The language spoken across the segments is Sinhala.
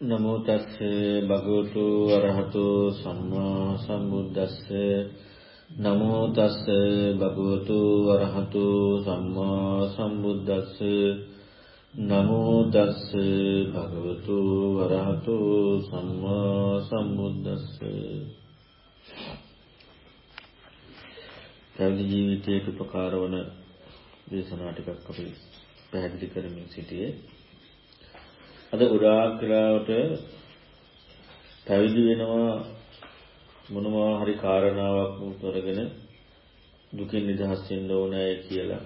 නමෝ තස්ස භගවතු අරහතු සම්මා සම්බුද්දස්ස. නමෝ තස්ස භගවතු අරහතු සම්මා සම්බුද්දස්ස. නමෝ තස්ස භගවතු අරහතු සම්මා සම්බුද්දස්ස. පැවිදි ජීවිතයට උපකාර වන දේශනා ටිකක් අපි පැහැදිලි කරමින් සිටියේ. අද ගොඩාක් වෙලාවට පැවිදි වෙනවා මොනවා හරි කාරණාවක් මුල් කරගෙන දුකින් නිදහස් වෙන්න ඕනෑ කියලා.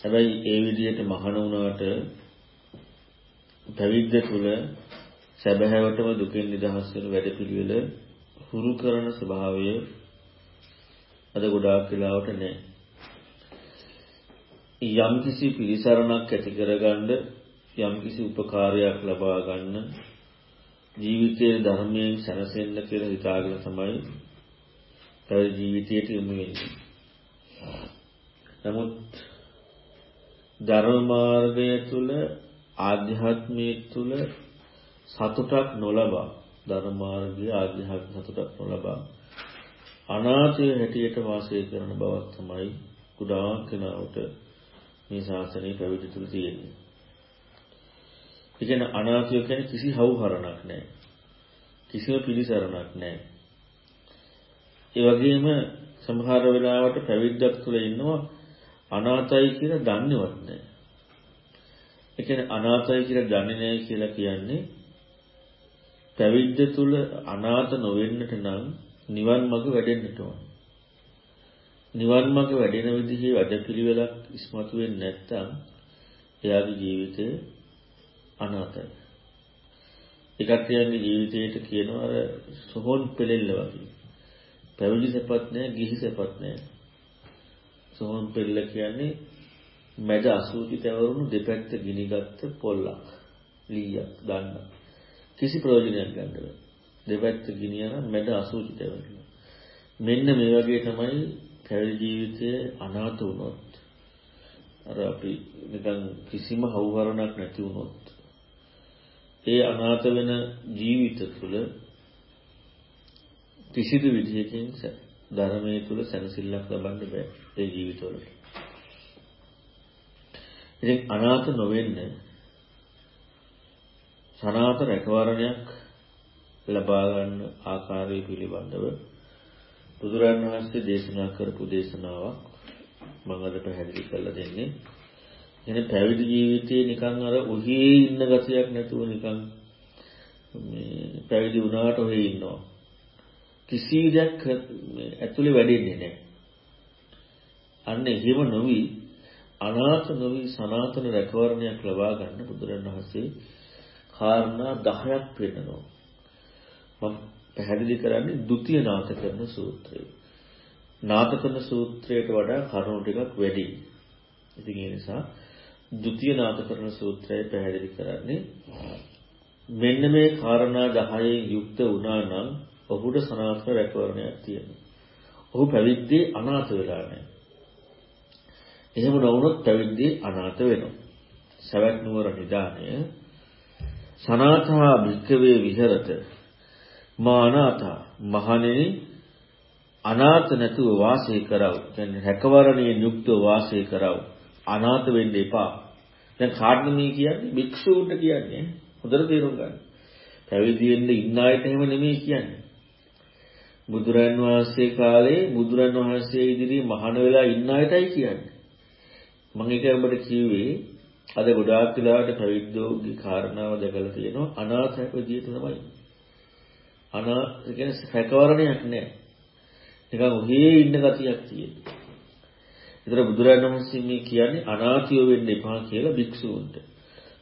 හැබැයි ඒ විදිහට මහාන වුණාට පැවිද්ද තුල සැබෑවටම දුකින් නිදහස් වෙන වැඩපිළිවෙල හුරු කරන ස්වභාවය අද ගොඩාක් වෙලාවට නැහැ. යම්කිසි පිළිසරණක් ඇති කරගන්න යම්කිසි උපකාරයක් ලබා ගන්න ජීවිතයේ ධර්මයෙන් සැනසෙන්න කියලා හිතාගෙන තමයි පැවිදි ජීවිතයට යොමු වෙන්නේ. නමුත් ධර්ම මාර්ගය තුල ආධ්‍යාත්මයේ තුල සතුටක් නොලබා ධර්ම මාර්ගයේ ආධ්‍යාත්මික සතුටක් නොලබා අනාථය හැටියට වාසය කරන බවක් තමයි කුඩා කෙනාට මේ ශාසනය පැවිදි තුල තියෙන්නේ. ඒ කියන්නේ අනාථය කියන්නේ කිසි හවුහරණක් නැහැ. කිසිම පිළිසරණක් නැහැ. ඒ වගේම සමහර වෙලාවට පැවිද්දක් තුළ ඉන්නවා අනාථයි කියලා දන්නේවත් නැහැ. ඒ කියන්නේ අනාථයි කියලා දන්නේ නැහැ කියලා කියන්නේ පැවිද්ද තුළ අනාථ නොවෙන්නට නම් නිවන් මඟ වැඩෙන්නට ඕන. නිවන් මඟ වැඩෙන විදිහේ වැඩපිළිවෙලක් ඉස්මතු වෙන්නේ නැත්නම් එයාගේ ජීවිතේ අනාතයි. ඒකත් කියන්නේ ජීවිතේට කියනවා අර සොහොන් පෙලෙල්ල වගේ. පැවිදි සපත් නැහැ, ගිහි සපත් නැහැ. සොහොන් පෙල්ල කියන්නේ මැද අසූචි තවරුණු දෙපැත්ත ගිනිගත්ත පොල්ලක්. ලීයක් දාන්න. කිසි ප්‍රයෝජනයක් ගන්න බෑ. දෙපැත්ත ගිනියන මැද අසූචි තවරුණු. මෙන්න මේ වගේ තමයි පැවිදි ජීවිතයේ අනාථ වුණොත් අර අපි නිකන් කිසිම හවුහරණක් නැති වුණොත් ඒ අනාථ වෙන ජීවිත තුළ කිසිදු විදිහකින් ධර්මයේ තුල සැනසෙල්ලක් ලබන්න බෑ ඒ ජීවිතවල. ඉතින් අනාථ නොවෙන්න සනාත රැකවරණයක් ලබා ගන්න ආකාරය පිළිබඳව බුදුරන් වහන්සේ දේශනා කරපු දේශනාවක් මම අද පැහැදිලි කරලා දෙන්නේ. එනේ පැවිදි ජීවිතේ නිකන් අර ඔහේ ඉන්න ගතියක් නැතුව නිකන් මේ පැවිදි වුණාට ඔහේ ඉන්නවා. කිසි දෙයක් ඇතුලේ වැඩෙන්නේ නැහැ. අන්න එහෙම නොවි අනාථ නොවි සනාතන රැකවරණයක් ලබා ගන්න බුදුරණවහන්සේ කාරණා 10ක් පෙන්නනවා. මම පැහැදිලි කරන්නේ ဒ ුතිය නාථ කරන සූත්‍රය. නාථ කරන සූත්‍රයට වඩා කරුණු ටිකක් වැඩි. ඉතින් ඒ නිසා ဒုတိ ය නාථකරණ සූත්‍රය පැහැදිලි කරන්නේ මෙන්න මේ කාරණා 10න් යුක්ත වුණා නම් ඔහුට සනාතන රැකවරණයක් තියෙනවා. ඔහු පැවිද්දේ අනාථ වෙලා නැහැ. එහෙම නොවුනොත් පැවිද්දේ අනාථ වෙනවා. සවැත් නුවර නිදානය සනාථා භික්කවේ විහෙරත මා අනාථා මහණෙනි අනාථ නැතුව වාසය කරව. කියන්නේ රැකවරණයේ යුක්තව වාසය කරව. අනාථ වෙන්න එපා. දැන් කාටද මේ කියන්නේ? භික්ෂූන්ට කියන්නේ. හොඳට තේරුම් ගන්න. පැවිදි වෙන්න ඉන්න අයට එහෙම නෙමෙයි කියන්නේ. බුදුරන් වහන්සේ කාලේ බුදුරන් වහන්සේ ඉදිරියේ මහාන වෙලා ඉන්න අයටයි කියන්නේ. මම ඒක ඔබට කිව්වේ අද ගොඩාක් වෙලාවට පැවිද්දෝගේ කාරණාව දැකලා තියෙනවා අනාථ විදියට තමයි. අනාථ කියන්නේ සැකවරණයක් නෑ. නිකන් ඔහේ ඉන්න ගතියක් තියෙනවා. ඒතර බුදුරජාණන් වහන්සේ මේ කියන්නේ අනාථයෝ වෙන්න එපා කියලා භික්ෂූන්ට.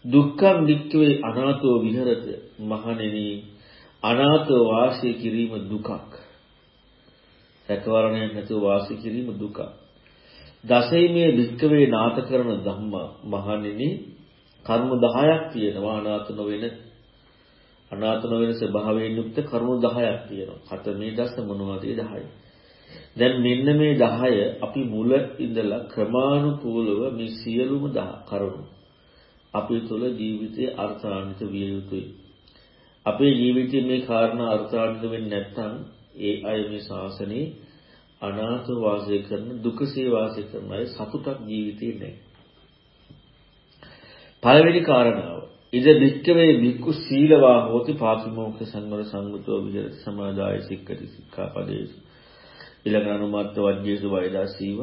දුක්ඛං වික්ඛවේ අනාථෝ විහෙරත මහණෙනි අනාථව වාසය කිරීම දුකක්. සැකවරණයක් නැතුව වාසය කිරීම දුකක්. දසීමේ වික්ඛවේ නාත කරන ධම්ම මහණෙනි කර්ම 10ක් තියෙනවා අනාථ නොවන අනාථ නොවන ස්වභාවයෙන් යුක්ත කර්ම 10ක් තියෙනවා. හත මේ දස මොනවද 10යි. දැන් මෙන්න මේ 10 අපි මුල ඉඳලා ක්‍රමානුකූලව මේ සියලුම කරුණු අපි තුළ ජීවිතයේ අර්ථාන්විත විය යුතුයි. අපේ ජීවිතයේ මේ කාරණා අර්ථාන්විත වෙන්නේ නැත්නම් ඒ අය මේ ශාසනයේ අනාථ වාසය කරන දුකසේ වාසය කරන අය සතුටක් ජීවිතේ නැහැ. පළවෙනි කාරණාව ඉද වික්කවේ වික්කු සීලවා හෝති පාතිමෝක්ඛ සංවර සංගතෝ විහෙරති සමාදාය සික්කති සික්ඛාපදේසු ඊළඟ අනුමත්ත වජ්ජේසු වෛදා සීව.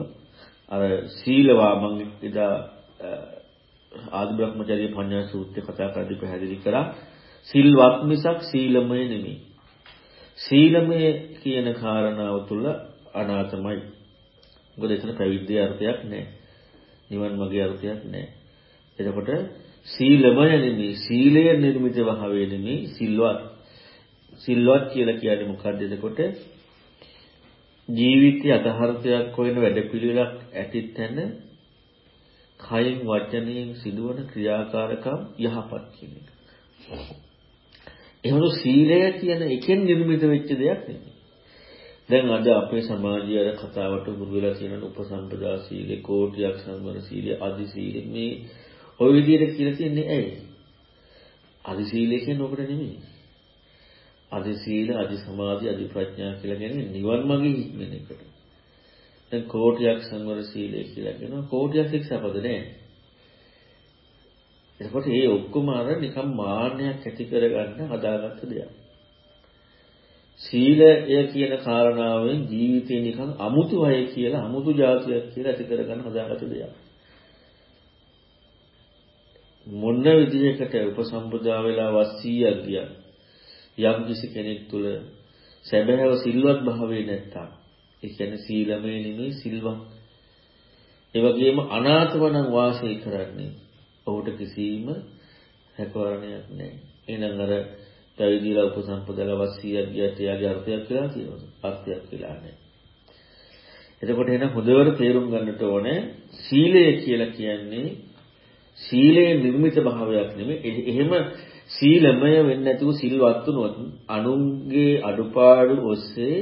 අර සීලවා මං එදා ආදි බ්‍රහ්මචර්ය පඤ්ඤා සූත්‍රය කතා කරද්දී පැහැදිලි කරා. සිල්වත් මිසක් සීලමය නෙමෙයි. සීලමය කියන කාරණාව තුල අනාතමයි. මොකද එතන පැවිද්දේ අර්ථයක් නැහැ නිවන් මාගේ අර්ථයක් නැහැ එතකොට සීලමය නෙමෙයි සීලය නිර්මිත භාවය නෙමෙයි සිල්වත්. සිල්වත් කියලා කියන්නේ මොකක්ද එතකොට ජීවිතය අතහර්ථයක් හොයන වැඩපිළිවෙලක් ඇති තැන කයින් වචනයෙන් සිදුවන ක්‍රියාකාරකම් යහපත් කියන එක. එහෙනම් සීලය කියන එකෙන් නිර්මිත වෙච්ච දෙයක් නෙමෙයි. දැන් අද අපේ සමාජයේ අර කතාවට හුරු වෙලා තියෙන උපසම්පදා සීලේ, කෝටියක් සංවර සීලේ, අදි සීලේ මේ ওই විදිහට කියලා තියන්නේ ඇයි? අදි සීලය කියන්නේ ඔකට නෙමෙයි. අදි සීල, අදි සමාධි, අදි ප්‍රඥා කියලා කියන්නේ නිවන් මාගේ හික්මන එකට. දැන් කෝටියක් සංවර සීලය කියලා කියනවා කෝටියක් ශික්ෂාපද නෑ. එතකොට මේ ඔක්කොම අර නිකම් මාන්නයක් ඇති කරගන්න හදාගත්ත දෙයක්. සීලය කියන කාරණාවෙන් ජීවිතේ නිකන් අමුතු අය කියලා අමුතු જાතියක් කියලා ඇති කරගන්න හදාගත්ත දෙයක්. මොන විදිහකට උපසම්පදා වෙලා වස්සීයක් ගියත් යම් කිසි කෙනෙක් තුළ සැබෑව සිල්වත් භාවය නැත්තම් ඒ කියන්නේ සීලමය නෙමෙයි සිල්වත්. ඒ වගේම අනාථවනම් වාසය කරන්නේ ඔහුට කිසිම හැකවරණයක් නැහැ. එහෙනම් අර පැවිදිලා උපසම්පදලා වස්සීයක් ගියත් එයාගේ අර්ථයක් කියලා තියෙනවා අර්ථයක් කියලා නැහැ. එතකොට එන හොඳවට තේරුම් ගන්නට ඕනේ සීලය කියලා කියන්නේ සීලේ නිර්මිත භාවයක් නෙමෙයි. එහෙම සීලමය වෙන්නේ නැතුව සිල්වත් වුණොත් අනුන්ගේ අඩුපාඩු ඔස්සේ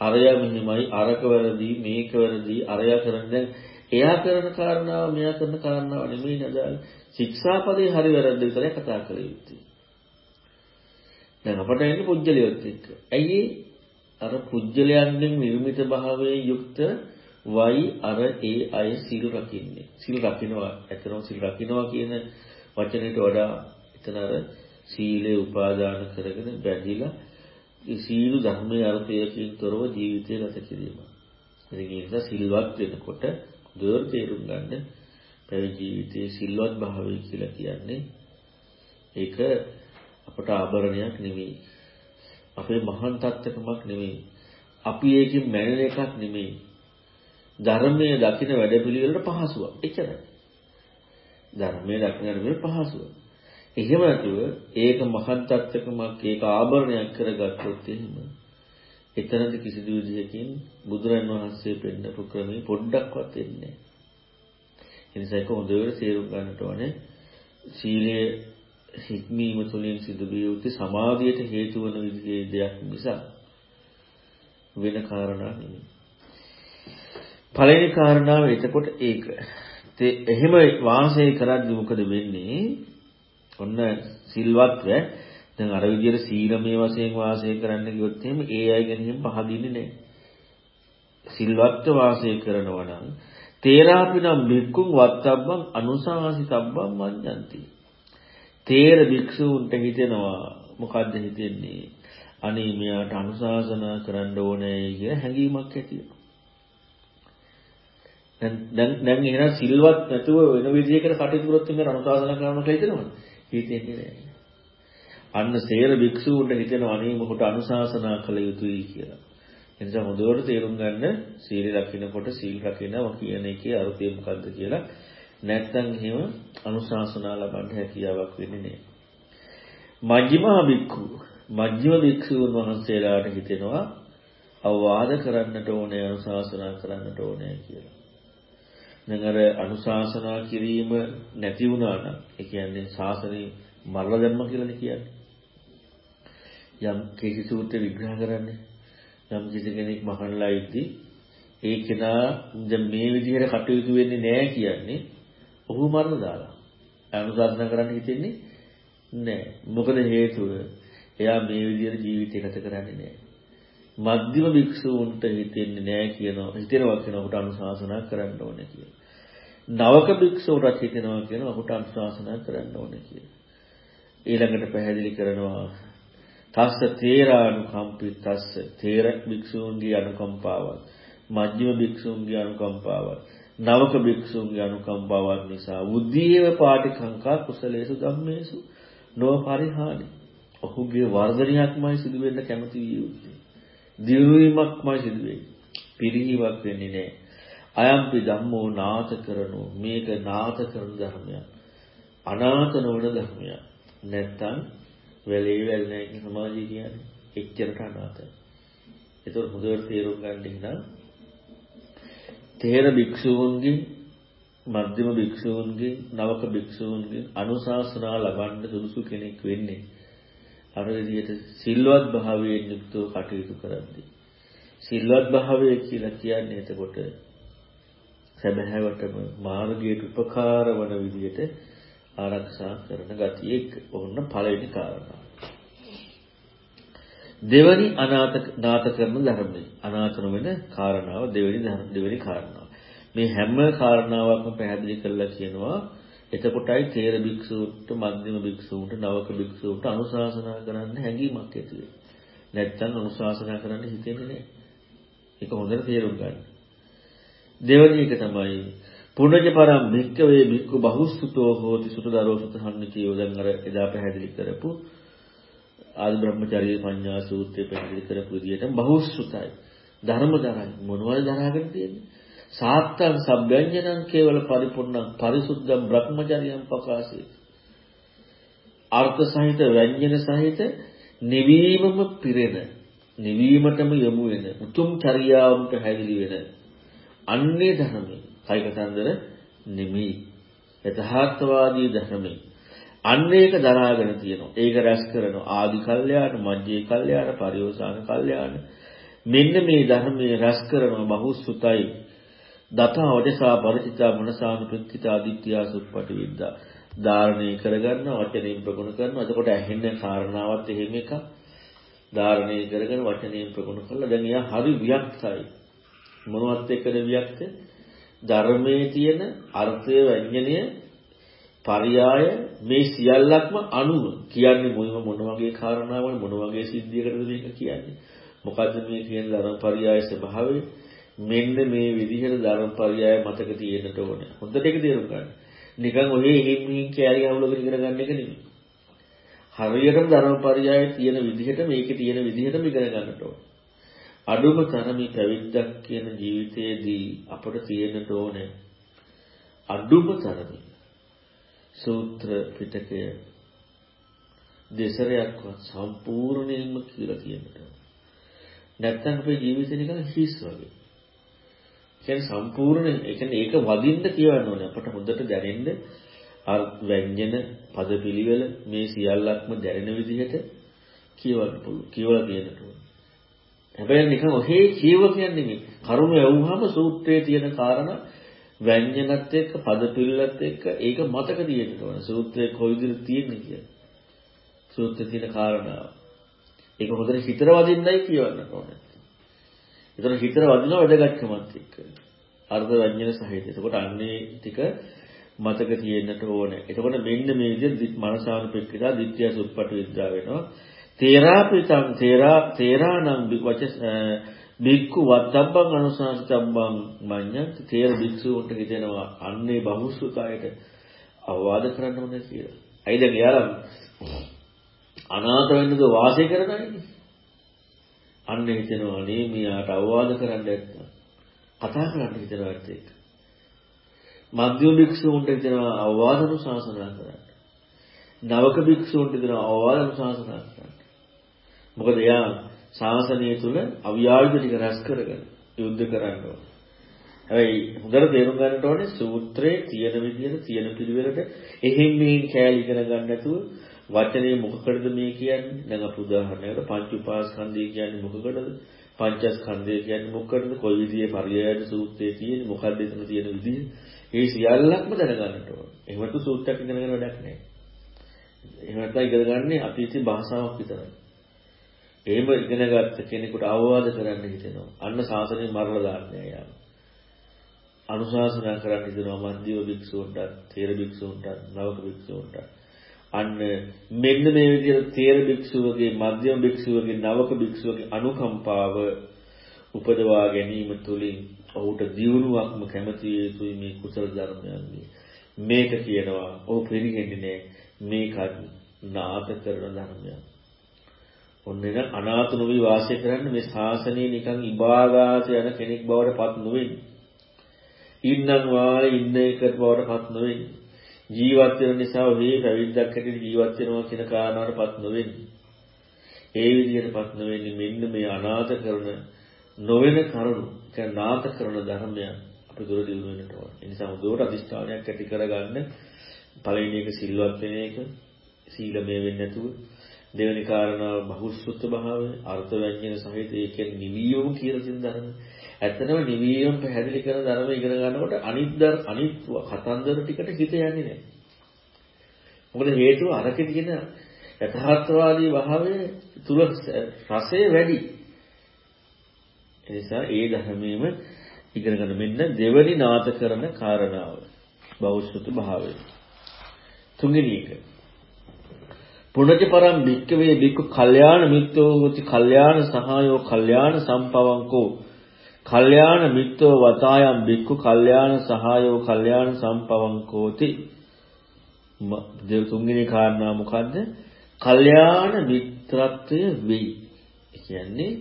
අරයා මෙහිමයි අරක වැරදි මේක වැරදි අරයා කරන්නේ එයා කරන කාරණාව මෙයා කරන කාරණාව නෙමෙයි නේද? ශික්ෂාපදේ හරි වැරද්ද විතරයි කතා කළ යුත්තේ. දැන් අපට එන්නේ පුජ්‍යලියොත් එක්ක. ඇයි අර පුජ්‍යලයන්ගෙන් නිර්මිත භාවයෙන් යුක්ත වයි අර ඒ අය සිල් රකින්නේ. සිල් රකින්නවා. ඇත්තටම සිල් රකින්නවා කියන වචනයට වඩා එතන අර සීලේ උපාදාන කරගෙන බැඳිලා සීල ධර්මයේ අර්ථයකින් තොරව ජීවිතය ගත කිරීම. ඉතින් ඒ නිසා සිල්වත් වෙනකොට දොර තේරුම් ගන්න පැවිදි ජීවිතයේ සිල්වත් භාවය කියලා කියන්නේ ඒක අපට ආභරණයක් නෙවෙයි. අපේ මහාන් තත්ත්වකමක් නෙවෙයි. අපි ඒකෙන් මැනෙන එකක් නෙමෙයි. ධර්මයේ දකින වැඩපිළිවෙලට පහසුවක්. එච්චරයි. ධර්මයේ දකින වැඩපිළිවෙල පහසුවක්. එහෙම නැතුව ඒක මහත් තත්ත්වකමක් ඒක ආභරණයක් කරගත්තොත් එහෙම එතනදි කිසිදු විදිහකින් බුදුරන් වහන්සේ පෙන්නපු ක්‍රමේ පොඩ්ඩක්වත් එන්නේ නැහැ. ඒ නිසා ඒක හොඳට තේරුම් ගන්නට ඕනේ. සීලයේ හික්මීම තුළින් සිදු විය යුතු සමාධියට හේතු වන විදිහේ දෙයක් මිස වෙන කාරණා නෙමෙයි. පළවෙනි කාරණාව එතකොට ඒක. එහෙම වාසය කරද්දී මොකද වෙන්නේ? ඔන්න සිල්වත්ව දැන් අර විදියට සීලමේ වශයෙන් වාසය කරන්න ගියොත් එහෙම ඒ අය ගැනීම පහදින්නේ නැහැ. සිල්වත්ව වාසය කරනවා නම් තේරාපිනම් බික්කුම් වත්තබ්බං අනුසාසිතබ්බං මඤ්ඤන්ති. තේර භික්ෂූන්ට හිතෙනවා මොකද්ද හිතෙන්නේ? අනේ මෙයාට අනුශාසනා කරන්න ඕනේ කියලා හැඟීමක් ඇති වෙනවා. දැන් දැන් එහෙනම් සිල්වත් නැතුව වෙන විදිහකට කටයුතු කරොත් මේ අනුශාසනා කරනවා කියලා හිතනවද? හිතෙන්නේ නැහැ. අන්න සේර භික්ෂූන්ට හිතෙනවා අනේ මොකට අනුශාසනා කළ යුතුයි කියලා. එනිසා හොඳට තේරුම් ගන්න සීල රකින්නකොට සීල් රකින්නවා කියන එකේ අර්ථය මොකද්ද කියලා. නැත්නම් එහෙම අනුශාසනා ලබන්න හැකියාවක් වෙන්නේ නැහැ. මජ්ක්‍ධිමා භික්ඛු මජ්ක්‍ධිම භික්ෂූන් වහන්සේලාට හිතෙනවා අවවාද කරන්නට ඕනේ අනුශාසනා කරන්නට ඕනේ කියලා. දැන් අර අනුශාසනා කිරීම නැති වුණා නම් ඒ කියන්නේ ශාසනේ මරලා දැම්ම කියලානේ කියන්නේ. යම් කිසි සූත්‍ර විග්‍රහ කරන්නේ යම් කිසි කෙනෙක් මහණලා ඉද්දි ඒ කෙනා දැන් මේ විදිහට කටයුතු වෙන්නේ නැහැ කියන්නේ ඔහු මරලා දාලා. අනුශාසනා කරන්න හිතෙන්නේ නැහැ. මොකද හේතුව? එයා මේ විදිහට ජීවිතය ගත කරන්නේ නැහැ. මධ්‍යම භික්ෂූන්ට හිතෙන්නේ නැහැ කියනවා. හිතෙනවා කියන ඔහුට අනුශාසනා කරන්න ඕනේ කියලා. නවක භික්ෂුවටත් හිතෙනවා කියන ඔහුට අනුශාසනා කරන්න ඕනේ කියලා. ඊළඟට පැහැදිලි කරනවා තස්ස තේරානුකම්පි තස්ස තේර භික්ෂූන්ගේ අනුකම්පාවත් මජ්ක්‍ධිම භික්ෂූන්ගේ අනුකම්පාවත් නවක භික්ෂූන්ගේ අනුකම්පාවත් නිසා උද්දීව පාටිකංකා කුසලේසු ධම්මේසු නො පරිහානි ඔහුගේ වර්ධනයක්මයි සිදු වෙන්න කැමති විය යුත්තේ දියුණුවීමක්මයි සිදු වෙන්නේ පිරිහීමක් වෙන්නේ නැහැ අයම්පි ධම්මෝ නාත කරනෝ. මේක නාත කරන ධර්මයක්. අනාත නොවන ධර්මයක්. නැත්තම් වැලේ වැල් නැහැ සමාජය කියන්නේ. එච්චරට අනාතයි. ඒතකොට හොඳට තේරුම් ගන්න නම් තේර භික්ෂූන්ගේ මධ්‍යම භික්ෂූන්ගේ නවක භික්ෂූන්ගේ අනුශාසනා ලබන්න සුදුසු කෙනෙක් වෙන්නේ අර විදිහට සිල්වත් භාවයෙන් යුක්තව කටයුතු කරද්දී. සිල්වත් භාවය කියලා කියන්නේ එතකොට සැබෑවටම මාර්ගයට උපකාර වන විදිහට ආරක්ෂා කරන ගතිය එක්ක. ඕන්න පළවෙනි කාරණා. දෙවනි අනාථ නාත කරන ධර්මය. අනාථ නොවන කාරණාව දෙවෙනි දෙවෙනි කාරණාව. මේ හැම කාරණාවක්ම පැහැදිලි කරලා කියනවා එතකොටයි තේර භික්ෂූන්ට මධ්‍යම භික්ෂූන්ට නවක භික්ෂූන්ට අනුශාසනා කරන්න හැඟීමක් ඇති වෙන්නේ. නැත්තම් අනුශාසනා කරන්න හිතෙන්නේ නැහැ. ඒක හොඳට තේරුම් ගන්න. දෙවැනි එක තමයි පුණජ පරම් භික්කවේ භික්ඛු බහුසුතෝ හෝති සුතදරෝ සුතහන්නචියෝ දැන් අර එදා පැහැදිලි කරපු ආදි බ්‍රහ්මචර්ය පඤ්ඤා සූත්‍රයේ පැහැදිලි කරපු විදිහට බහුසුතයි ධර්ම දරයි මොනවද දරාගෙන තියෙන්නේ සාත්තං සබ්බ්‍යඤ්ජනං කේවල පරිපූර්ණං පරිසුද්ධං බ්‍රහ්මචර්යං පකාශේ අර්ථ සහිත ව්‍යඤ්ජන සහිත නිවීමම පිරෙන නිවීමටම යොමු වෙන උතුම් චර්යාවම පැහැදිලි වෙන අන්නේ ධර්මයේ කයිකතන්දර නෙමෙයි. යථාර්ථවාදී ධර්මයි. අන්න ඒක දරාගෙන තියෙනවා. ඒක රැස් කරනවා. ආදි කල්යාණ, මජ්ජේ කල්යාණ, පරිෝසాన කල්යාණ. මෙන්න මේ ධර්මයේ රැස් කරනවා බහුසුතයි. දතා වදසා පරිචිතා මනසානුපෙක්ඛිතා දිට්ඨියා සුප්පටි විද්දා. ධාරණය කරගන්න වචනයෙන් ප්‍රගුණ කරනවා. එතකොට ඇහෙන්න කාරණාවත් එහෙම එකක්. ධාරණය කරගෙන වචනයෙන් ප්‍රගුණ කළා. දැන් එයා හරි වික්තයි. මොනවත් එක්කද වික්ත? ධර්මයේ තියෙන අර්ථය ව්‍යංජනය පරියාය මේ සියල්ලක්ම අනුව කියන්නේ මොන මොන වගේ කාරණාවල මොන වගේ සිද්ධියකටද මේක කියන්නේ මොකද්ද මේ කියන ධර්ම පරියාය ස්වභාවය මෙන්න මේ විදිහට ධර්ම පරියාය මතක තියෙන්නට ඕනේ. හොඳට ඒක තේරුම් ගන්න. නිකන් ඔහේ හිම් හිම් කෑලි ගහවලක ඉගෙන ගන්න එක නෙමෙයි. හරියටම ධර්ම පරියාය තියෙන විදිහට මේකේ තියෙන විදිහටම ඉගෙන ගන්නට ඕනේ. අඩුම තරමේ පැවිද්දක් කියන ජීවිතයේදී අපට තියෙන්නට ඕනේ අඩුම තරමේ සූත්‍ර පිටකය දෙසරයක්වත් සම්පූර්ණයෙන්ම කියලා කියන්නට නැත්තම් අපේ ජීවිතේ නිකන් හිස් වගේ. කියන්නේ සම්පූර්ණ ඒ කියන්නේ ඒක වදින්න කියවන්න ඕනේ අපට හොඳට දැනෙන්න අර ව්‍යංජන පදපිලිවෙල මේ සියල්ලක්ම දැනෙන විදිහට කියවන්න පුළුවන්. කියවලා කියන්නට ඕනේ. හැබැයි නිකන් ඔහේ කියව කියන්නේ නෙමෙයි. කරුණ යවුවම සූත්‍රයේ තියෙන කාරණා ව්‍යංජනත් එක්ක පද පිළිලත් එක්ක ඒක මතක තියෙන්න ඕන. සූත්‍රයේ කොයි විදිහට තියෙන්නේ කියලා. සූත්‍රයේ තියෙන කාරණාව. ඒක හොඳට හිතර වදින්නයි කියවන්න ඕනේ. ඒතර හිතර වදින වැඩගත්කමත් එක්ක. අර්ධ ව්‍යංජන සහිත. එතකොට අන්නේ ටික මතක තියෙන්නට ඕනේ. එතකොට මෙන්න මේ විදිහට මනසානුපෙක්කිතා දිට්ඨිය සුප්පට විද්‍යාව වෙනවා. තේරාපිතං තේරා තේරානම් වච බික්කු වත්තබ්බං අනුසාරිතබ්බං මඤ්ඤත් තේර භික්ෂුන්ට හිතෙනවා අන්නේ බහුසුතයට අවවාද කරන්න ඕනේ කියලා. ඇයි දැන් එයාලා අනාථ වෙන්නද වාසය කරනයිනේ. අන්න හිතෙනවා නේ මෙයාට අවවාද කරන්න නැත්නම් කතා කරන්න හිතනවා ඒක. මධ්‍යම භික්ෂුන්ට හිතෙනවා අවවාද අනුශාසනා කරන්න. නවක භික්ෂුන්ට හිතෙනවා අවවාද අනුශාසනා කරන්න. මොකද එයා ශාසනය තුල අවියාවිද ටික රැස් කරගෙන යුද්ධ කරන්න ඕන. හැබැයි හොඳට තේරුම් ගන්නට ඕනේ සූත්‍රයේ තියෙන විදිහට තියෙන පිළිවෙලට එහෙන් මෙහෙන් කෑලි ඉගෙන ගන්න නැතුව වචනේ මොකකටද මේ කියන්නේ? දැන් අපි උදාහරණයකට පංච උපාස්කන්ධය කියන්නේ මොකකටද? පංචස්කන්ධය කියන්නේ මොකටද? කොයි විදිහේ පරියයද සූත්‍රයේ තියෙන්නේ? මොකක්ද එතන තියෙන විදිහ? ඒ සියල්ලක්ම දැනගන්නට ඕන. එහෙමතු සූත්‍රයක් ඉගෙනගෙන වැඩක් නැහැ. එහෙම නැත්නම් ඉගෙන ගන්නේ අතීතී භාෂාවක් විතරයි. එහෙම ඉගෙනගත්ත කෙනෙකුට අවවාද කරන්න හිතෙනවා. අන්න සාසනය මරලා දාන්නේ යාම. අනුශාසනා කරන්න හිතෙනවා මන්දිය භික්ෂුන්ට, තේර භික්ෂුන්ට, නවක භික්ෂුන්ට. අන්න මෙන්න මේ විදිහට තේර භික්ෂුවගේ, මධ්‍යම භික්ෂුවගේ, නවක භික්ෂුවගේ අනුකම්පාව උපදවා ගැනීම තුළින් ඔහුට දියුණුවක්ම කැමති යුතුයි මේ කුසල ධර්මයන්ගේ. මේක කියනවා ඔහු පිළිගන්නේ නැහැ. මේකත් නාත කරන ධර්මයක්. ඔන්න එන අනාථ නොවි වාසය කරන්න මේ ශාසනය නිකන් ඉබාගාත යන කෙනෙක් බවට පත් නොවෙන්නේ. ඉන්නම් වාලේ ඉන්න එකට බවට පත් නොවෙන්නේ. ජීවත් වෙන නිසා ඔහේ පැවිද්දක් හැටියට ජීවත් වෙනවා කියන කාරණාවට පත් නොවෙන්නේ. ඒ විදිහට පත් නොවෙන්නේ මෙන්න මේ අනාථ කරන නොවන කරුණු කියන්නේ නාථ කරන ධර්මයන් අපි දුර දියුණු වෙන්නට ඕන. ඒ නිසා උදේට අදිෂ්ඨානයක් ඇති කරගන්න පළවෙනි එක සිල්වත් වෙන එක සීලමය වෙන්නේ නැතුව දෙවෙනි කාරණාව බහුසුත් භාවය අර්ථ ව්‍යංජන සහිත ඒකෙන් නිවියම කියලා තියෙන ධර්ම. ඇත්තනම නිවියම පැහැදිලි කරන ධර්ම ඉගෙන ගන්නකොට අනිත් අනිත් කතන්දර ටිකට හිත යන්නේ නැහැ. මොකද හේතුව අරකේ තියෙන යථාර්ථවාදී භාවය තුල රසය වැඩි. ඒ නිසා ඒ ධර්මයේම ඉගෙන ගන්න මෙන්න දෙවනි නාත කරන කාරණාව. බෞද්ධ භාවය. තුන්වෙනි එක. පුණජ පරම් භික්කවේ භික්ඛු කල්යාණ මිත්‍රෝ හොති කල්යාණ සහායෝ කල්යාණ සම්පවංකෝ කල්යාණ මිත්‍රෝ වතායම් භික්ඛු කල්යාණ සහායෝ කල්යාණ සම්පවංකෝති දෙව තුන්වෙනි කාරණා මොකද්ද? කල්යාණ මිත්‍රත්වය වෙයි. කියන්නේ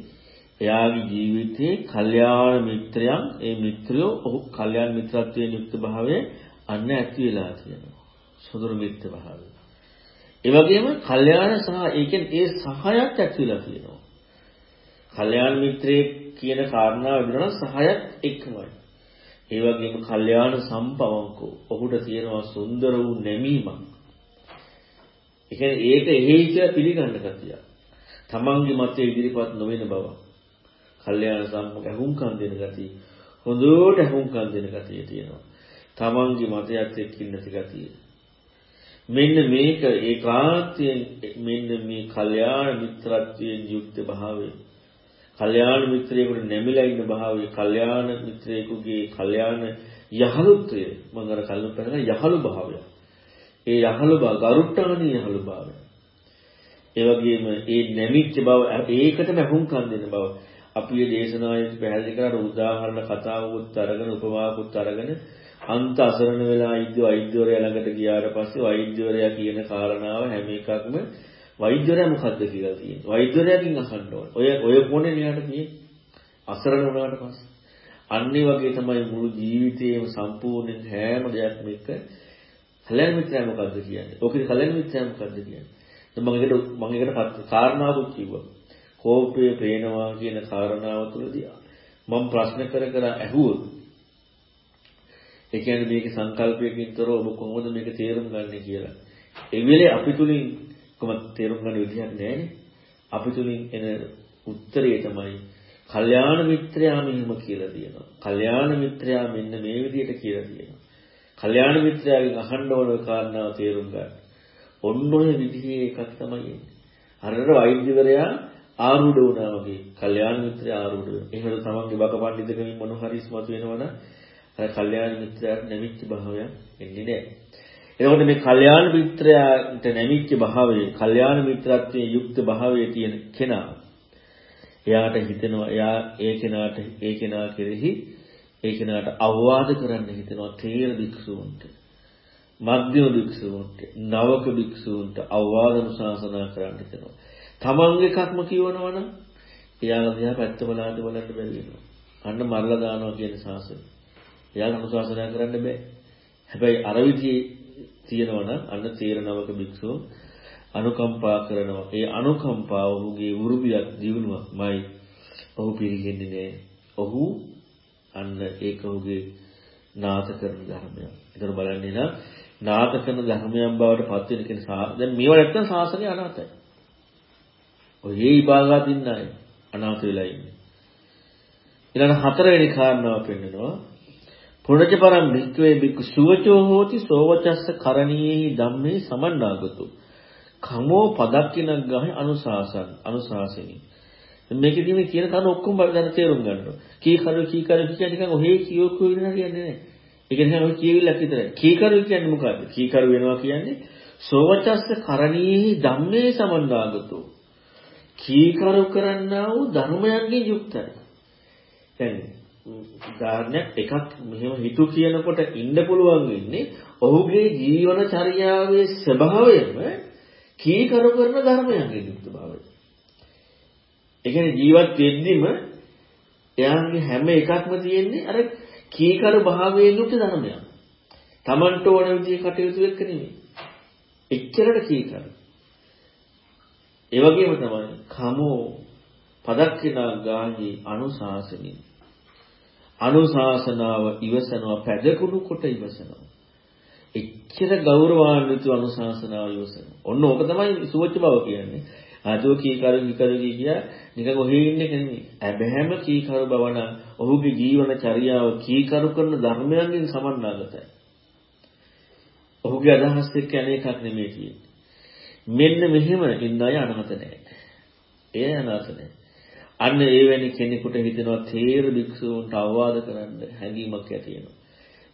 එයාගේ ජීවිතයේ කල්යාණ මිත්‍රයන් ඒ මිත්‍රයෝ ඔහු කල්යාණ මිත්‍රත්වයෙන් යුක්ත භාවයේ අන්න ඇති වෙලා තියෙනවා. සුදුරු මිත්‍ර භාවය. ඒ වගේම කල්යාණ සහ ඒ කියන්නේ ඒ සහයත් ඇතුළත තියෙනවා. කල්යාණ මිත්‍රයේ කියන කාරණාව විතරක් සහයත් එක්කමයි. ඒ වගේම කල්යාණ සම්පවංකෝ ඔහුට තියෙනවා සුන්දර වූ නැමීමක්. ඒ කියන්නේ ඒක එහෙයි කියලා පිළිගන්න කතිය. තමන්ගේ මතය ඉදිරිපත් නොවන බව. කල්යාණ සම්පක ඇහුම්කන් දෙන ගතිය. හොඳට ඇහුම්කන් දෙන ගතිය තියෙනවා. තමන්ගේ මතයත් එක්ක ඉන්න ගතිය. මෙන්න මේක ඒකාන්තයෙන් මෙන්න මේ කල්යාණ මිත්‍රත්වයෙන් යුක්ත භාවය. කල්යාණ මිත්‍රයෙකුට නැමිලා ඉන්න භාවය, කල්යාණ මිත්‍රයෙකුගේ කල්යාණ යහළුත්වය මම අර කලින් පෙන්නන යහළු භාවය. ඒ යහළු බව ගරුට්ටාණී යහළු භාවය. ඒ වගේම ඒ නැමිච්ච බව ඒකටම හුම්කම් දෙන බව අපි මේ දේශනාවේ පැහැදිලි කරලා උදාහරණ කතාවකුත් අරගෙන උපමාවකුත් අරගෙන අන්ත අසරණ වෙලා ඉද්ද වෛද්‍යවරයා ළඟට ගියාට පස්සේ වෛද්‍යවරයා කියන කාරණාව හැම එකක්ම වෛද්‍යවරයා මොකද්ද කියලා තියෙනවා. වෛද්‍යවරයාගෙන් අහන්න ඕන. ඔය ඔය මොනේ නියට තියෙන්නේ? අසරණ වුණාට පස්සේ. අන්නේ වගේ තමයි මුළු ජීවිතේම සම්පූර්ණ හැම දෙයක්ම එක කල්‍යාණ මිත්‍රයා මොකද්ද කියන්නේ? ඔකේ කල්‍යාණ මිත්‍රයා මොකද්ද කියන්නේ? දැන් මම එකට මම එකට කාරණාවක් කිව්වා. කෝපය පේනවා කියන කාරණාව තුළදී මම ප්‍රශ්න කර කර ඇහුවොත් ඒ කියන්නේ මේකේ සංකල්පයකින් තොරව ඔබ කොහොමද මේක තේරුම් ගන්නේ කියලා. ඒ වෙලේ අපි තුලින් කොහොමද තේරුම් ගන්න විදිහක් නැහැනේ. අපි තුලින් එන උත්තරය තමයි කල්යාණ මිත්‍රයා මෙහෙම කියලා තියෙනවා. කල්යාණ මිත්‍රයා මෙන්න මේ විදිහට කියලා තියෙනවා. කල්යාණ මිත්‍රයාගෙන් අහන්න ඕන කාරණාව තේරුම් ගන්න. ඔන්න ඔය විදිහේ එකක් තමයි එන්නේ. අරර වෛද්‍යවරයා ආරූඪ වුණා වගේ කල්යාණ මිත්‍රයා ආරූඪ වෙනවා. එහෙම තමන්ගේ බක පඬිතුකමින් මොන හරි ඉස්මතු වෙනවනම් අර කල්යාණ මිත්‍රයාට නැමිච්ච භාවයක් එන්නේ නැහැ. එතකොට මේ කල්යාණ මිත්‍රයාට නැමිච්ච භාවයේ කල්යාණ මිත්‍රත්වයේ යුක්ත භාවයේ තියෙන කෙනා එයාට හිතෙනවා එයා ඒ කෙනාට ඒ කෙනා කෙරෙහි ඒ කෙනාට අවවාද කරන්න හිතෙනවා තේර භික්ෂූන්ට මධ්‍යම භික්ෂූන්ට නවක භික්ෂූන්ට අවවාද අනුශාසනා කරන්න හිතෙනවා. තමන්ගේ එකක්ම කියවනවනම් එයාලා දිහා පැත්තමලාට බලන්න බැරි වෙනවා. අන්න මරලා දානවා කියන සාසනය. එයාට අනුශාසනා කරන්න බෑ. හැබැයි අර විදිහේ තියෙනවා නම් අන්න තේරනවක භික්ෂුව අනුකම්පා කරනවා. ඒ අනුකම්පාව ඔහුගේ වෘබියක් දිනුවක්මයි. ඔහු පිළිගන්නේ නෑ. ඔහු අන්න ඒක ඔහුගේ නාත කරන ධර්මයක්. ඒතර බලන්නේ නම් නාත කරන ධර්මයන් බවට පත් වෙන කෙනා දැන් මේවා නැත්තම් ශාසනය අනාතයි. ඔය හේ විභාගات ඉන්න අය අනාත වෙලා ඉන්නේ. ඊළඟ හතරවෙනි කාරණාව පෙන්නනවා පුණජ පරම් භික්ඛවේ භික්ඛු සුවචෝ හෝති සෝවචස්ස කරණීයේහි ධම්මේ සමන්නාගතෝ. කමෝ පදක්කිනක් ගහයි අනුශාසන අනුශාසනී. මේකෙදි මේ කියන කන ඔක්කොම බලන්න තේරුම් ගන්නවා කී කරු කී කරු කියන්නේ නිකන් ඔහේ කියෝ කියෝ වෙනවා කියන්නේ නැහැ. ඒක නිකන් ඔය කියවිල්ලක් විතරයි. කී කරු කියන්නේ මොකද්ද? කී කරු වෙනවා කියන්නේ සෝවචස්ස කරණීයේහි ධම්මේ සමන්නාගතෝ. කීකරු කරන්නා වූ ධර්මයන්ගෙන් යුක්තයි. දැන් උදාහරණයක් එකක් මෙහෙම හිතු කියනකොට ඉන්න පුළුවන් වෙන්නේ ඔහුගේ ජීවන චර්යාවේ ස්වභාවයම කීකරු කරන ධර්මයන්ගෙන් යුක්ත බවයි. ඒ කියන්නේ ජීවත් වෙද්දිම එයාගේ හැම එකක්ම තියෙන්නේ අර කීකරු භාවයෙන් යුක්ත ධර්මයක්. Tamanට ඕන විදිහේ කටයුතු එක්ක නෙමෙයි. එච්චරට කීකරු. ඒ වගේම තමයි කමෝ පදක්කිනා ගාහි අනුශාසනින් අනුශාසනාව ඉවසනවා පැදකුණු කොට ඉවසනවා. එච්චර ගෞරවාන්විත අනුශාසනාව ඉවසනවා. ඔන්න ඕක තමයි සුවච්ච බව කියන්නේ. ආතෝ කීකරු කීකරු කිය නිකන් ඔහේ ඉන්නේ කෙනෙක්. හැබැයිම කීකරු බව නම් ඔහුගේ ජීවන චර්යාව කීකරු කරන ධර්මයන්ගෙන් සමන්නාගතයි. ඔහුගේ අදහස් එක්ක අනේකක් නෙමෙයි කියන්නේ. මෙන්න මෙහෙම ඉන්න අය අනාථ නැහැ. ඒ අනාථ නැහැ. අන්න ඒ වැනි කෙනෙකුට හිතෙනවා තේර භික්ෂූන්ට අවවාද කරන්න හැඟීමක් ඇති වෙනවා.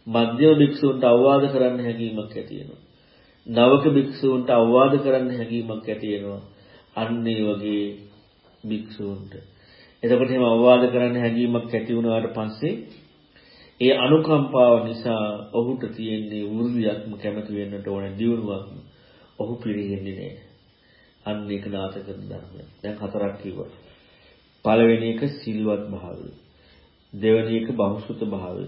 මධ්‍යම භික්ෂූන්ට අවවාද කරන්න හැඟීමක් ඇති වෙනවා. නවක භික්ෂූන්ට අවවාද කරන්න හැඟීමක් ඇති වෙනවා. අන්න ඒ වගේ භික්ෂූන්ට. එතකොට එහෙම අවවාද කරන්න හැඟීමක් ඇති වුණාට පස්සේ ඒ අනුකම්පාව නිසා ඔහුට තියෙන්නේ වෘද්ධියක්ම කැමති වෙන්නට ඕන දියුණුවක්ම. ඔහු පිළිගන්නේ නැහැ. අන්න ඒක නාථ කරන ධර්මය. දැන් හතරක් කිව්වා. පළවෙනි එක සිල්වත් භාවය. දෙවෙනි එක බහුසුත භාවය.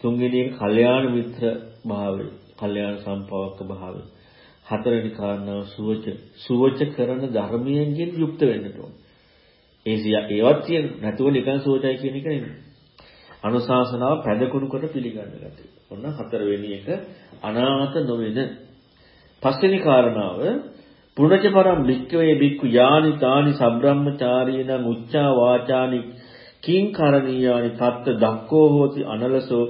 තුන්වෙනි එක කල්යාණ මිත්‍ර භාවය. කල්යාණ සම්පවක භාවය. හතරවෙනි කාරණාව සුවච සුවච කරන ධර්මයෙන් යුක්ත වෙන්න ඕන. ඒ සිය ඒවත් තියෙන නැතුව නිකන් සුවචයි කියන එක නෙමෙයි. අනුශාසනාව පැදකුණු කොට පිළිගන්න ගැතියි. ඔන්න හතරවෙනි එක අනාථ නොවන පස්වෙනි කාරණාව පුණජ පරම් භික්කවේ භික්ඛු යානි තානි සබ්‍රාහ්මචාරීන උච්චා වාචානි කිං කරණීයානි තත්ත දක්කෝ හෝති අනලසෝ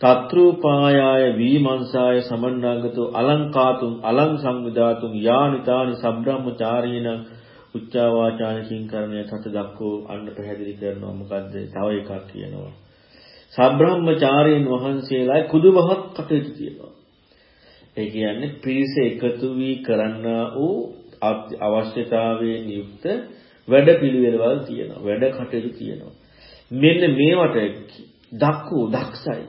තත්‍රූපායාය වීමංසාය සමන්නාගතෝ අලංකාතුම් අලං සංවිදාතුම් යානි තානි සබ්‍රාහ්මචාරීන උච්චා වාචානි කිං කරණීය තත්ත දක්කෝ අන්න පැහැදිලි කරනවා මොකද්ද? තව එකක් කියනවා. සබ්‍රාහ්මචාරීන් වහන්සේලා කුදුමහත් කටයුතු තියෙනවා. ඒ කියන්නේ පිරිස එකතු වී කරන්නා වූ අවශ්‍යතාවයෙන් යුක්ත වැඩ පිළිවෙලවල් තියෙනවා. වැඩ කටයුතු තියෙනවා. මෙන්න මේවට දක්කෝ දක්ෂයි.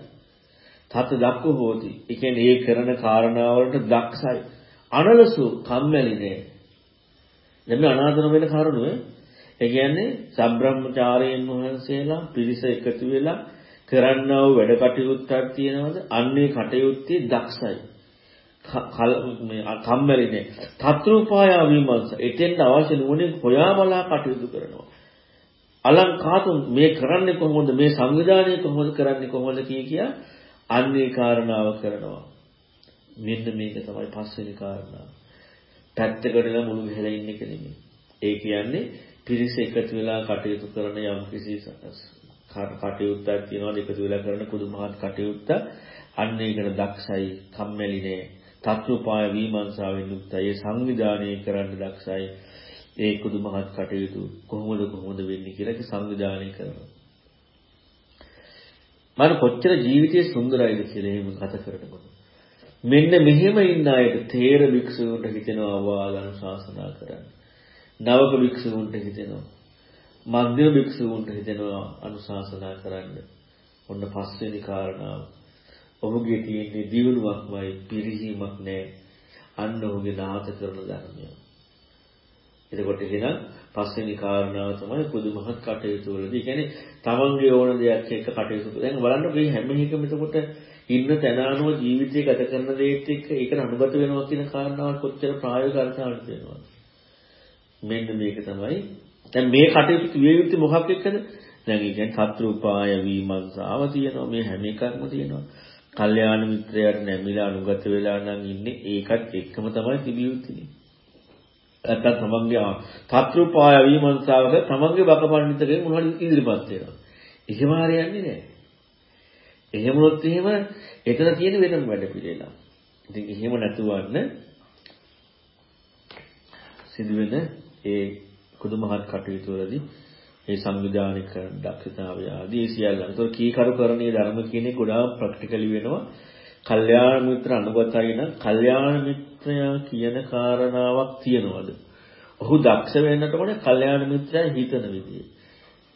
තත් දක්කෝ හොති. ඒ කියන්නේ ඒ කරන කාරණාවලට දක්ෂයි. අනලසු කම්මැලි නෑ. දැන් මේ අනාදර වෙන කරුණුව ඒ කියන්නේ සබ්‍රහ්මචාරයන් වහන්සේලා පිරිස එකතු වෙලා කරන්නා වූ වැඩ කටයුත්තක් තියෙනවද? අන්නේ කටයුත්තේ දක්ෂයි. මේ කම්මැලිනේ. තත්රූපායා විමර්ශ. එතෙන්ට අවශ්‍ය නුවණින් හොයා බලා කටයුතු කරනවා. අලංකාතුන් මේ කරන්නේ කොහොමද? මේ සංවිධානය කොහොමද කරන්නේ කොහොමද කිය කියා අන්නේ කාරණාව කරනවා. මෙන්න මේක තමයි පස්වෙනි කාරණාව. පැත්තකටලා මුළු ගහලා ඉන්න එක නෙමෙයි ඒ කියන්නේ පිරිස එකතු වෙලා කටයුතු කරන යම් කිසි කටයුත්තක් තියෙනවා එකතු වෙලා කරන කුදුමහත් කටයුත්ත අන්න ඒකට දක්ෂයි. කම්මැලි නෑ. තත්ත්වපාය විමර්ශාවෙන් යුක්තයි. ඒ සංවිධානය කරන්න දක්ෂයි. ඒ කුදු මහත් කටයුතු කොහොමද කොහොමද වෙන්නේ කියලා ඒක සංවිධානය කරනවා. මම කොච්චර ජීවිතේ සුන්දරයිද කියලා එහෙම කතා කරනකොට. මෙන්න මෙහෙම ඉන්න අයට තේර භික්ෂුන්ට හිතෙනවා වාදන ශාසනා කරන්න. නවක භික්ෂුන්ට හිතෙනවා. මධ්‍යම භික්ෂුන්ට හිතෙනවා අනුශාසනා කරන්න. ඔන්න පස්වෙනි කාරණාව. ඔහුගේ තියෙන්නේ දියුණුවක්මයි පිරිහීමක් නෑ. අන්න ඔහුගේ නාත කරන ධර්මය. එතකොට එහෙනම් පස්වෙනි කාරණාව තමයි පුදුමහත් කටයුතු වලදී. ඒ කියන්නේ තමන්ගේ ඕන දෙයක් එක්ක කටයුතු දැන් බලන්න මේ හැම එකම එතකොට ඉන්න තැන අනුව ජීවිතය ගත කරන දේත් එක්ක ඒකට අනුගත වෙනවා කියන කාරණාව කොච්චර ප්‍රායෝගික අර්ථයක් දෙනවද? මෙන්න මේක තමයි. දැන් මේ කටයුතු කිවිය යුත්තේ මොකක් එක්කද? දැන් ඒ කියන්නේ සත්‍රුපාය විමර්ශාව තියෙනවා මේ හැම එකක්ම තියෙනවා. කල්යාණ මිත්‍රයාට නැමිලා අනුගත වෙලා නම් ඉන්නේ ඒකත් එක්කම තමයි තිබිය යුත්තේ. නැත්තම් තමන්ගේ තත්රුපාය විමර්ශාවක තමන්ගේ බකපඬිතකේ මොනවද ඉදිරිපත් වෙනවා. එහෙම හරියන්නේ නැහැ. එහෙම වුණොත් එහෙම එතන තියෙන වෙනම වැඩ පිළිවෙල. ඉතින් එහෙම නැතුවන්න සිදුවෙන ඒ කුදු මහත් කටයුතු වලදී ඒ සංවිධානික දක්ෂතාවය ආදී ඒ සියල්ල. ඒතකොට කීකරුකරණීය ධර්ම කියන්නේ ගොඩාක් ප්‍රැක්ටිකලි වෙනවා. කල්යාණ මිත්‍ර අනුගතයි නම් කල්යාණ මිත්‍රයා කියන කාරණාවක් තියනවාද? ඔහු දක්ෂ වෙන්නට ඕනේ කල්යාණ මිත්‍රයා හිතන විදිය.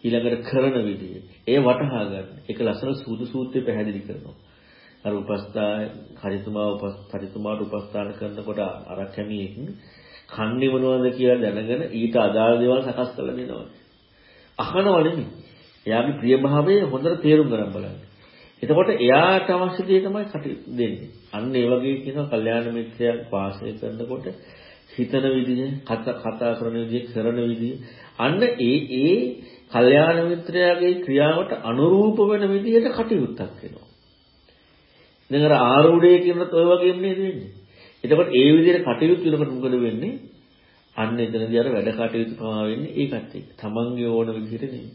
ඊළඟට කරන විදිය. ඒ වටහා ගන්න. ඒක ලස්සන සූදු සූත්‍රය පැහැදිලි කරනවා. අර උපස්ථා හරිතුමා උපස්ථරිතුමාට උපස්ථාන කරනකොට අර කැමියෙක් කන්නේ මොනවද කියලා දැනගෙන ඊට අදාළ දේවල් සකස් කරලා දෙනවා. අහනව නෙමෙයි. එයාගේ ප්‍රියභාවය හොඳට තේරුම් ගන්න බලන්න. එතකොට එයාට අවශ්‍ය දේ තමයි කටයුතු දෙන්නේ. අන්න ඒ වගේ කියනවා කල්යාණ මිත්‍රයන් වාසය කරනකොට හිතන විදිහ, කතා කරන විදිහ, කරන විදිහ අන්න ඒ ඒ කල්යාණ මිත්‍රයාගේ ක්‍රියාවට අනුරූප වෙන විදිහට කටයුත්තක් වෙනවා. දැන් අර ආරූඪය කියනත් ඔය වගේම නේද වෙන්නේ. එතකොට ඒ විදිහට කටයුතු වෙනකොට මොකද වෙන්නේ? අන්න එතනදී අර වැඩ කටයුතු පවා වෙන්නේ ඒකත් එක්ක. තමන්ගේ ඕන විදිහට නෙමෙයි.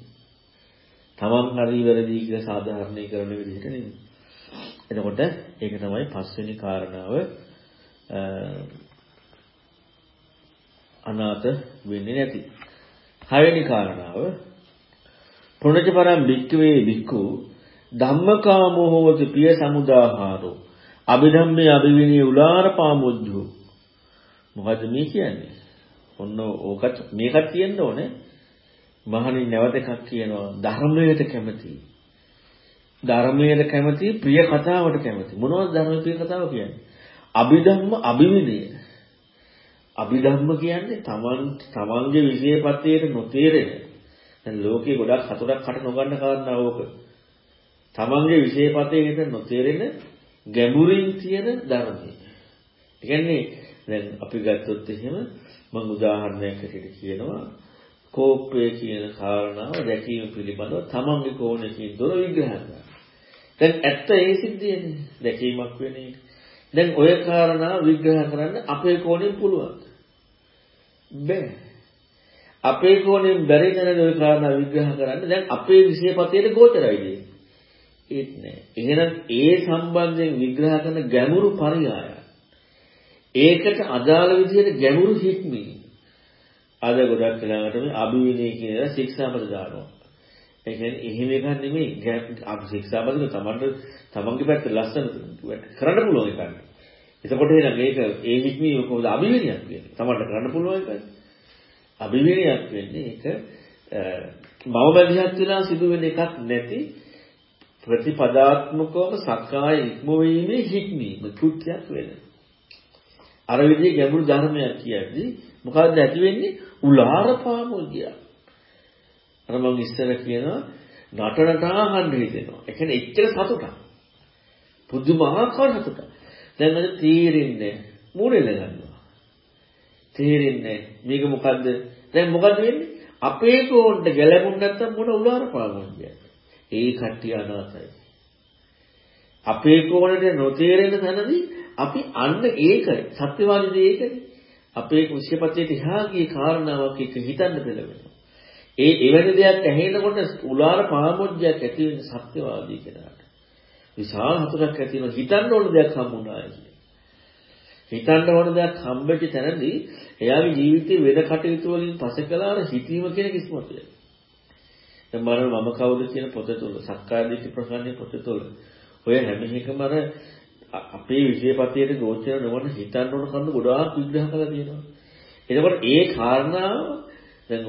තමන් හරි වැරදි කියලා සාධාරණීකරන විදිහට නෙමෙයි. එතකොට ඒක තමයි පස්වෙනි කාරණාව අනාත වෙන්නේ නැති. හයවෙනි කාරණාව පුණජපරම් වික්කවේ වික්කු ධම්මකාමෝ හෝති පිය සමුදාහාරෝ අභිධම්මේ අභිවිනී උලාර පාමුජ්ජු මොකද මේ කියන්නේ ඔන්න ඕකත් මේකත් තියෙන්න ඕනේ. මහණින් නැවත එකක් කියනවා. ධර්මයට කැමති. ධර්මයට කැමති ප්‍රිය කතාවට කැමති. මොනවද ධර්ම ප්‍රිය කතාව කියන්නේ? අභිධම්ම අභිවිනය අභිධම්ම කියන්නේ තමන් තමන්ගේ විශේෂපතේට නොතේරෙන. දැන් ලෝකේ ගොඩක් හතරක් කට නොගන්න කාරණා ඕක. තමන්ගේ විශේෂපතේට නොතේරෙන ගැඹුරින් තියෙන ධර්මය. ඒ කියන්නේ දැන් අපි ගත්තොත් එහෙම මම උදාහරණයක් හැටියට කියනවා කෝපය කියන කාරණාව දැකීම පිළිබඳව තමන්ගේ කෝණයකින් දොර විග්‍රහ කරනවා. දැන් ඇත්ත ඒ සිද්ධියනේ දැකීමක් වෙන එක. දැන් ඔය කාරණාව විග්‍රහ කරන්න අපේ කෝණයෙන් පුළුවන්. බෑ. අපේ කෝණයෙන් බැරි නේද ඔය කාරණා විග්‍රහ කරන්න. දැන් අපේ විශේෂපතේට ගෝචරයි ඒත් නෑ. එහෙනම් ඒ සම්බන්ධයෙන් විග්‍රහ කරන ගැඹුරු පරියාය. ඒකට අදාළ විදිහට ගැඹුරු හික්මී. අද ගොඩක් වෙලාවට මේ අභිවිනය කියන ශික්ෂාපද දානවා. ඒ කියන්නේ එහෙම එකක් නෙමෙයි. අපි ශික්ෂාපද තමන්ට තමන්ගේ පැත්ත ලස්සන කරන්න පුළුවන් එකක්. එතකොට එහෙනම් මේක ඒ හික්මීම කොහොමද අභිවිනයක් කියන්නේ? තමන්ට කරන්න පුළුවන් එකක්. අභිවිනයක් වෙන්නේ ඒක මම බැදිහත් වෙලා සිදුවෙන එකක් නැති ප්‍රතිපදාත්මකවම සක්කාය ඉක්මවීමේ හික්මීම කෘත්‍යයක් වෙන. අර විදිහේ ගැඹුරු ධර්මයක් කියද්දි මොකද්ද ඇති වෙන්නේ? උලාර පාමුදිය. අර මම ඉස්සර කියනවා නටනට අහන්න හිතෙනවා. ඒ කියන්නේ එච්චර සතුටක්. පුදුමාකාර සතුටක්. දැන් මට තීරෙන්නේ මූණෙල ගන්නවා. තීරෙන්නේ මේක මොකද්ද? දැන් මොකද්ද වෙන්නේ? අපේ කෝණ්ඩ ගැලපුණ නැත්තම් මොන උලාර පාමුදියද? ඒ කට්ටිය අනාතයි. අපේ කෝණයට නොතේරෙන තැනදී අපි අන්න ඒකයි සත්‍යවාදී ඒකනේ. අපේ කුෂ්‍යපතේට එහා ගිය කාරණාවක් එක හිතන්න පෙළවෙනවා. ඒ එවැනි දෙයක් ඇහෙනකොට උලාර පාමොජ්ජයක් ඇති වෙන සත්‍යවාදී කෙනාට. විශාල හතුරක් ඇති වෙන හිතන්න ඕන දෙයක් හම්බුණා කියන්නේ. හිතන්න ඕන දෙයක් හම්බෙච්ච තැනදී එයාගේ ජීවිතේ වෙන කටයුතු වලින් පසකලාර හිතීම කියන කිස්මත වෙනවා. දැන් බලන්න මම කවුද කියන පොත තුල සක්කාය දිට්ඨි ප්‍රසන්නේ පොත තුල ඔය හැම එකම අර අපේ විශේෂපතියට ගෝචර නොවන හිතන්න ඕන කරුණු ගොඩාක් විග්‍රහ කරලා තියෙනවා. එතකොට ඒ කාරණාව දැන්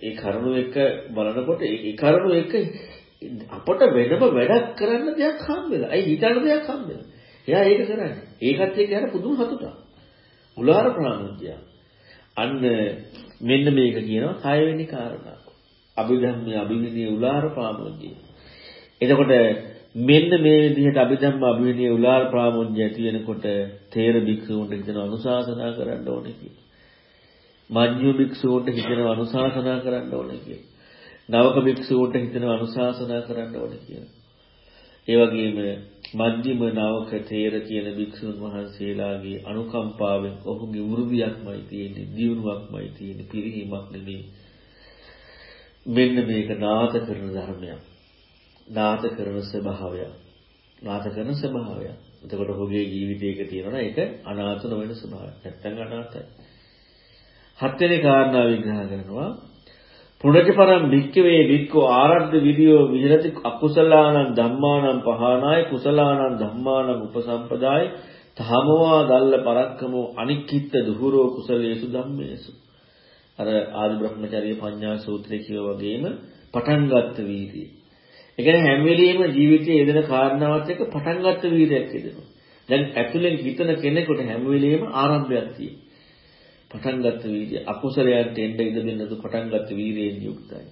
ඒ කරුණු එක බලනකොට ඒ කරුණු එක අපට වෙනම වැඩක් කරන්න දෙයක් හම්බෙලා. ඒ හිතන්න දෙයක් හම්බෙලා. එයා ඒක කරන්නේ. ඒකත් එක්ක යන පුදුම සතුටක්. උලාර ප්‍රාණෝද්‍ය. අන්න මෙන්න මේක කියනවා 6 වෙනි කාරණා. අභිධම්මේ අභිවිනී උලාර ප්‍රාමෝද්‍ය. එතකොට මෙන්න මේ විදිහට අභිධම්ම අභිවිනී උලාර ප්‍රාමෝද්‍ය ඇති වෙනකොට තේර භික්ෂුන්ට හිතන අනුශාසනා කරන්න ඕනේ කියලා. මඤ්ඤු භික්ෂුන්ට හිතන අනුශාසනා කරන්න ඕනේ කියලා. නවක භික්ෂුන්ට හිතන අනුශාසනා කරන්න ඕනේ කියලා. ඒ වගේම මධ්‍යම නාවක තේර කියන භික්ෂුන් වහන්සේලාගේ අනුකම්පාවෙන් ඔහුගේ වෘද්ධියක්මයි තියෙන්නේ, දියුණුවක්මයි තියෙන්නේ, පිරිහීමක් නෙමෙයි. මෙන්න මේක නාත කරන ධර්මයක්. නාත කරන ස්වභාවය. නාත කරන ස්වභාවය. එතකොට ඔහුගේ ජීවිතයක තියෙනවා ඒක අනාථ නොවන ස්වභාවය. නැත්තම් අනාථයි. හත්වෙනි කාරණා විග්‍රහ කරනවා පුණජපරම් භික්කවේ භික්ඛු ආරද්ධ විදියෝ විහෙරති අකුසලානං ධම්මානං පහනාය කුසලානං ධම්මානං උපසම්පදාය තහමවා දල්ල පරක්කමෝ අනික්කිට දුහුරෝ කුසලේසු ධම්මේසු අර ආදි බ්‍රහ්මචර්ය පඤ්ඤා සූත්‍රයේ කියව වගේම පටන් ගත්ත වීර්යය. ඒ කියන්නේ හැම වෙලෙම ජීවිතයේ යෙදෙන කාරණාවත් එක්ක පටන් ගත්ත වීර්යයක් යෙදෙනවා. දැන් ඇතුලෙන් හිතන කෙනෙකුට හැම වෙලෙම ආරම්භයක් තියෙනවා. පටන් ගත්ත වීර්යය අකුසලයන්ට එන්න ඉඩ දෙන්නද පටන් ගත්ත වීර්යයෙන් යුක්තයි.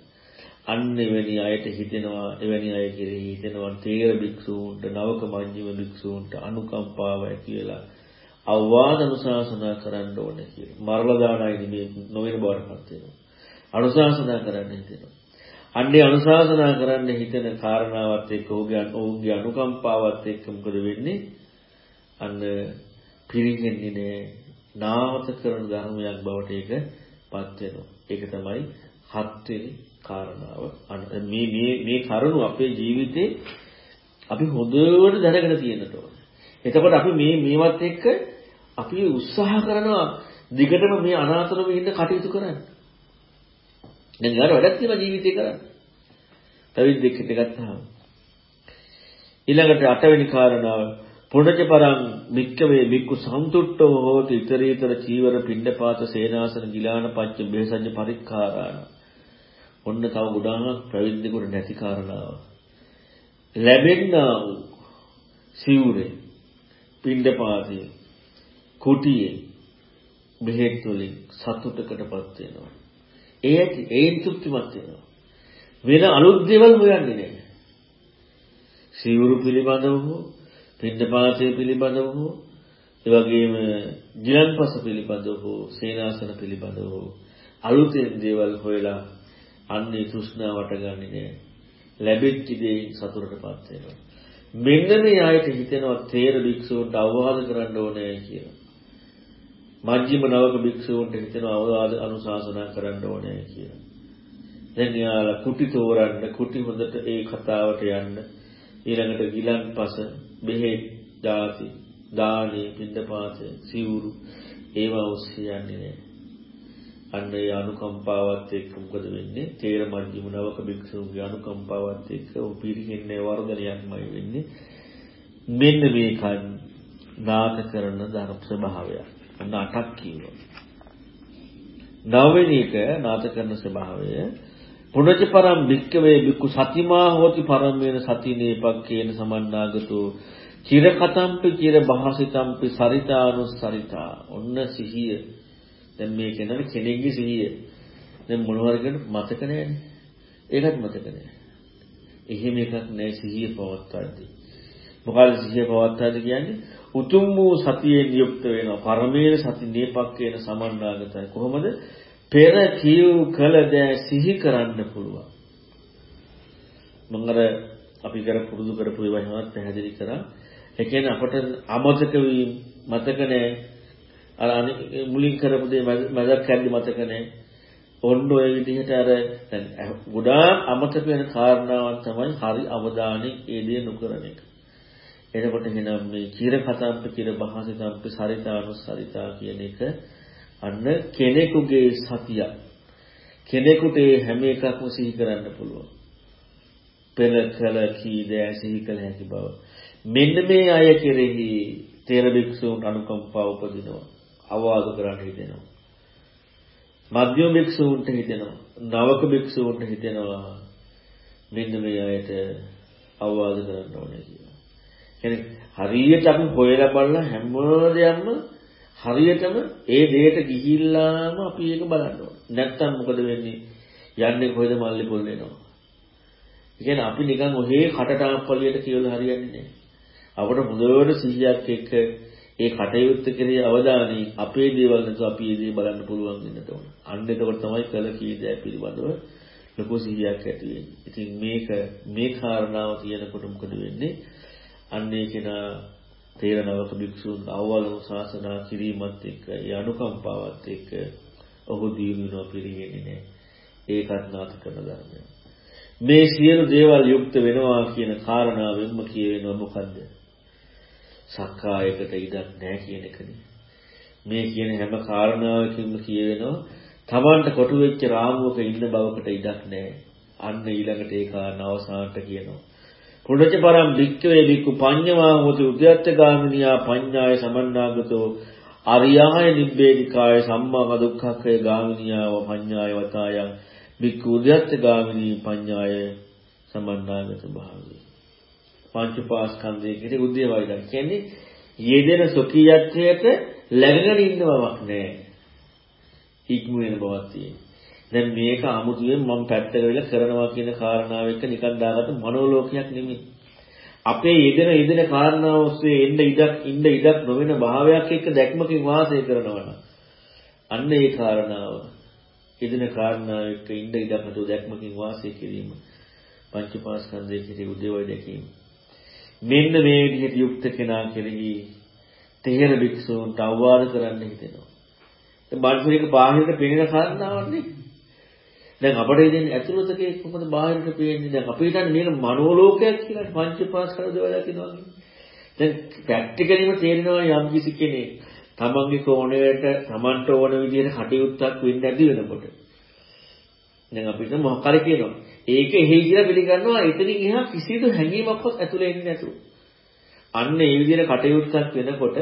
අන්න එවැනි අයට හිතෙනවා එවැනි අය කෙරෙහි හිතෙනවා තේර භික්ෂූන්ට නවක මඤ්ඤිම භික්ෂූන්ට අනුකම්පාව ඇති වෙලා අවවාද අනුශාසනා කරන්න ඕනේ කියලා. මරලා දාන අය නෙමෙයි නොවන බවටපත් වෙනවා. අනුශාසනා කරන්න හිතෙනවා. අන්නේ අනුශාසනා කරන්න හිතෙන කාරණාවත් එක්ක ඔහුගේ ඔහුගේ අනුකම්පාවත් එක්ක මොකද වෙන්නේ? අන්න පිරිහෙන්නේ නෑ. නාමත කරන ධර්මයක් බවට ඒකපත් වෙනවා. ඒක තමයි හත්වෙනි කාරණාව. මේ මේ මේ කරුණු අපේ ජීවිතේ අපි හොඳට දැනගෙන තියෙන්නට ඕනේ. එතකොට අපි මේ මේවත් එක්ක අපි උත්සාහ කරනවා දිගටම මේ අනාතරව ඉන්න කටයුතු කරන්න. දැන් යාර වැඩක් තියෙනවා ජීවිතේ කරන්න. පැවිද්දෙක් හිට ගත්තාම. ඊළඟට අටවෙනි කාරණාව පුණජපරං වික්කවේ වික්කු සම්තුට්ඨෝ හෝති ඊතරීතර චීවර පිණ්ඩපාත සේනාසන ගිලාන පච්ච බේසඤ්ඤ පරික්ඛාරාණ. ඔන්න තව ගොඩාක් පැවිද්දෙකුට නැති කාරණාව. ලැබෙන්නා වූ සිවුරේ පිණ්ඩපාතයේ කුටියේ බෙහෙත් වලින් සතුටකටපත් වෙනවා. ඒ ඇති ඒන් තෘප්තිමත් වෙනවා. වෙන අලුත් දේවල් හොයන්නේ නැහැ. සිවුරු පිළිබඳව හෝ පිණ්ඩපාතය පිළිබඳව හෝ ඒ වගේම ගිලන්පස පිළිබඳව හෝ සේනාසන පිළිබඳව හෝ අලුතෙන් දේවල් හොයලා අන්නේ තෘෂ්ණාවට ගන්නෙ නෑ. ලැබෙච්ච දේ සතුටටපත් වෙනවා. මෙන්න මේ ආයත හිතෙනවා තේර භික්ෂුවන්ට අවවාද කරන්න ඕනේ කියලා. මජ්ක්‍ධිම නවක භික්ෂුවන්ට හිතෙනවා අවවාද අනුශාසනා කරන්න ඕනේ කියලා. දැන් යාලා කුටි තෝරන්න කුටි හොඳට ඒ කතාවට යන්න ඊළඟට ගිලන්පස බෙහෙත් දාති දානේ පින්දපාත සිවුරු ඒවා ඔස්සේ යන්නේ නැහැ. අන්න ඒ අනුකම්පාවත් එක්ක මොකද වෙන්නේ? තේර මජ්ක්‍ධිම නවක භික්ෂුන්ගේ අනුකම්පාවත් එක්ක උපිරිහෙන්නේ වර්ධනයක්මයි වෙන්නේ. මෙන්න මේකන් නාට කරන ධර්ම ස්වභාවය. අන්න අටක් කියනවා. නවවෙනි එක නාට කරන ස්වභාවය පුනච පරම් භික්කවේ බික්කු සතිමා හෝති පරමේන සතිනේපක්කේන සමන්නාගතෝ චිර කතම්පි චිර භාසිතම්පි සරිතානුස්සරිතා. ඔන්න සිහිය. දැන් මේ කෙනාට කෙනෙක්ගේ සිහිය. දැන් මොනවාර කියන මතක නැහැනේ. ඒකත් මතක නැහැ. එහෙම එකක් නැහැ සිහිය පවත්වාදී මොකද සිහිය පවත්වාදී කියන්නේ? උතුම් වූ සතියෙන් යුක්ත වෙනවා පරමේන සති නේපක්කේන සමන්නාගතයි කොහොමද පෙර කියු කළ දෑ සිහි කරන්න පුළුවන්. මම අර අපි කර පුරුදු කරපු ඒවා එහෙමත් පැහැදිලි කරා. ඒ කියන්නේ අපට අමතක වීම මතක නැහැ. අර මුලින් කරපු දේ මතක කැඩි මතක නැහැ. ඔන්න ඔය විදිහට අර දැන් ගොඩාක් අමතක වෙන කාරණාවක් තමයි හරි අවධානයෙන් ඒ දේ නොකරන එක. එතකොට එහෙනම් මේ චිර කතම්ප චිර බහසිතම්ප සරිතානුසරිතා කියන එක අන්න කෙනෙකුගේ සතිය කෙනෙකුට හැම එකක්ම සිහි කරන්න පුළුවන්. පෙර කල කී දෑ සිහි කළ හැකි බව. මෙන්න මේ අය කෙරෙහි තේර භික්ෂූන් අනුකම්පාව උපදිනවා. අවවාද කරන්න හිතෙනවා. මධ්‍යම භික්ෂූන්ට හිතෙනවා. නවක භික්ෂූන්ට හිතෙනවා. මෙන්න මේ අයට අවවාද කරන්න ඕනේ කියලා. කියන්නේ හරියට අපි හොයලා බලලා හැම දෙයක්ම හරියටම ඒ දෙයට ගිහිල්ලාම අපි ඒක බලන්න ඕන. නැත්තම් මොකද වෙන්නේ? යන්නේ කොහෙද මල්ලි පොල් වෙනවා. ඒ කියන්නේ අපි නිකන් ඔහේ කටටාප්පලියට කියලා හරියන්නේ නැහැ. අපට මුදවට සිහියක් එක්ක ඒ කටයුත්ත කෙරෙහි අවධානය අපේ දේවල් නැතුව අපි ඒ දේ බලන්න පුළුවන් වෙන්නට ඕන. අන්න එතකොට තමයි කළ කී දෑ පිළිබඳව ලොකු සිහියක් ඇති වෙන්නේ. ඉතින් මේක මේ කාරණාව කියනකොට මොකද වෙන්නේ? අන්න ඒ කෙනා තේරනවක භික්ෂූන් අවවලම ශාසනා කිරීමත් එක්ක ඒ අනුකම්පාවත් එක්ක ඔහු දීවිනව පිළිගන්නේ නැහැ. ඒකත් නාත කරන ධර්මයක්. මේ සියලු දේවල් යුක්ත වෙනවා කියන කාරණාවෙන්ම කියවෙනවා මොකද්ද? සක්කායකට ඉඩක් නැහැ කියන එකනේ. මේ කියන හැම කාරණාවකින්ම කියවෙනවා Tamanට කොටු වෙච්ච රාමුවක ඉන්න බවකට ඉඩක් නැහැ. අන්න ඊළඟට ඒ කාරණා අවසානට කියනවා. පුණජ පරම් වික්කවේ වික්කු පඤ්ඤවා හොති උද්‍යත්ත ගාමිනියා පඤ්ඤාය සමන්නාගතෝ අරියාය නිබ්බේධිකාය සම්මා දුක්ඛක්ඛය ගාමිනියාව පඤ්ඤාය වතායන් වික්කු උද්‍යත්ත ගාමිනී පඤ්ඤාය සමන්නාගත භාවය පංච පාස්කන්ධයේ කියන උද්‍යවයිදන් කියන්නේ යෙදෙන සොකීයත්වයට läගගෙන ඉන්න බවක් නැහැ ඉක්ම වෙන බවක් තියෙනවා. දැන් මේක 아무තුවෙන් මම පැත්තක වෙලා කරනවා කියන කාරණාව එක්ක නිකන් දාගත්ත මනෝලෝකයක් නෙමෙයි. අපේ යෙදෙන යෙදෙන කාරණාව ඔස්සේ එන්න ඉඩක් ඉන්න ඉඩක් නොවන භාවයක් එක්ක දැක්මකින් වාසය කරනවා අන්න ඒ කාරණාව යෙදෙන කාරණාව එක්ක ඉන්න ඉඩක් නැතුව දැක්මකින් වාසය කිරීම පංචපාස්කන්ධයේ කෙරෙහි උදේවයි දැකීම. මෙන්න මේ විදිහට යුක්ත කෙනා කෙරෙහි තේර භික්ෂූන්ට අවවාද කරන්න හිතෙනවා. දැන් බාහිරක බාහිරට පෙනෙන කාරණාවක් නේ. දැන් අපිට ඉතින් ඇතුළතකේ කොහොමද බාහිරට පේන්නේ? දැන් අපි හිතන්නේ මේක මනෝලෝකයක් කියලා පංචපාස්කර දේවල් දකිනවා දැන් ප්‍රැක්ටිකලිම තේරෙනවා යම් කිසි කෙනෙක් තමන්ගේ කෝණයට තමන්ට ඕන විදිහට කටයුත්තක් වෙන්න ඇති වෙනකොට. දැන් අපිට මොකක් හරි කියනවා. ඒක එහෙයි කියලා පිළිගන්නවා. එතනින් එහා කිසිදු හැඟීමක්වත් ඇතුලේ එන්නේ නැතුව. අන්න ඒ විදිහට කටයුත්තක් වෙනකොට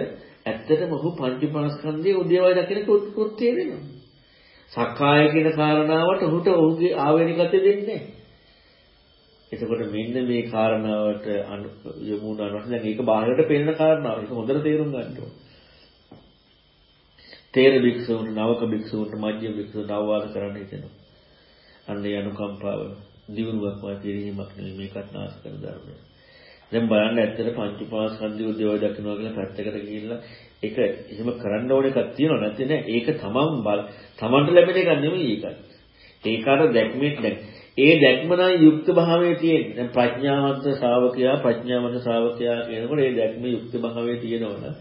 ඇත්තටම ඔහු පංචපාස්කන්ධයේ උදේවයි දකින කෘත්‍යය වෙනවා සක්කාය කියන කාරණාවට ඔහුට ඔහුගේ ආවේනිකත්වය දෙන්නේ එතකොට මෙන්න මේ කාරණාවට යොමු වුණාට දැන් ඒක බාහිරට පේන කාරණාවක්. ඒක හොඳට තේරුම් ගන්න ඕන. තේර භික්ෂුන්ට නවක භික්ෂුන්ට මධ්‍ය භික්ෂුන්ට අවවාද කරන්න හිතෙනවා. අන්න ඒ අනුකම්පාව දිනුවක්ම පිළිහිමක් නෙවෙයි මේකත් නාශ කරන ධර්මය. දැන් බලන්න ඇත්තට පංච උපාස්කන්ධය උදේවයි දකින්නවා කියලා පැත්තකට ගිහිල්ලා ඒක එහෙම කරන්න ඕන එකක් තියෙනව නැත්නම් නෑ ඒක තමන් බල තමන්ට ලැබෙන එකක් නෙමෙයි ඒක. ඒකට දැක්මෙත් දැක්. ඒ දැක්ම නම් යුක්ත භාවයේ තියෙන. දැන් ප්‍රඥාවන්ත ශ්‍රාවකයා ප්‍රඥාවන්ත ශ්‍රාවකයා කියනකොට ඒ දැක්ම යුක්ත භාවයේ තියෙනවනේ.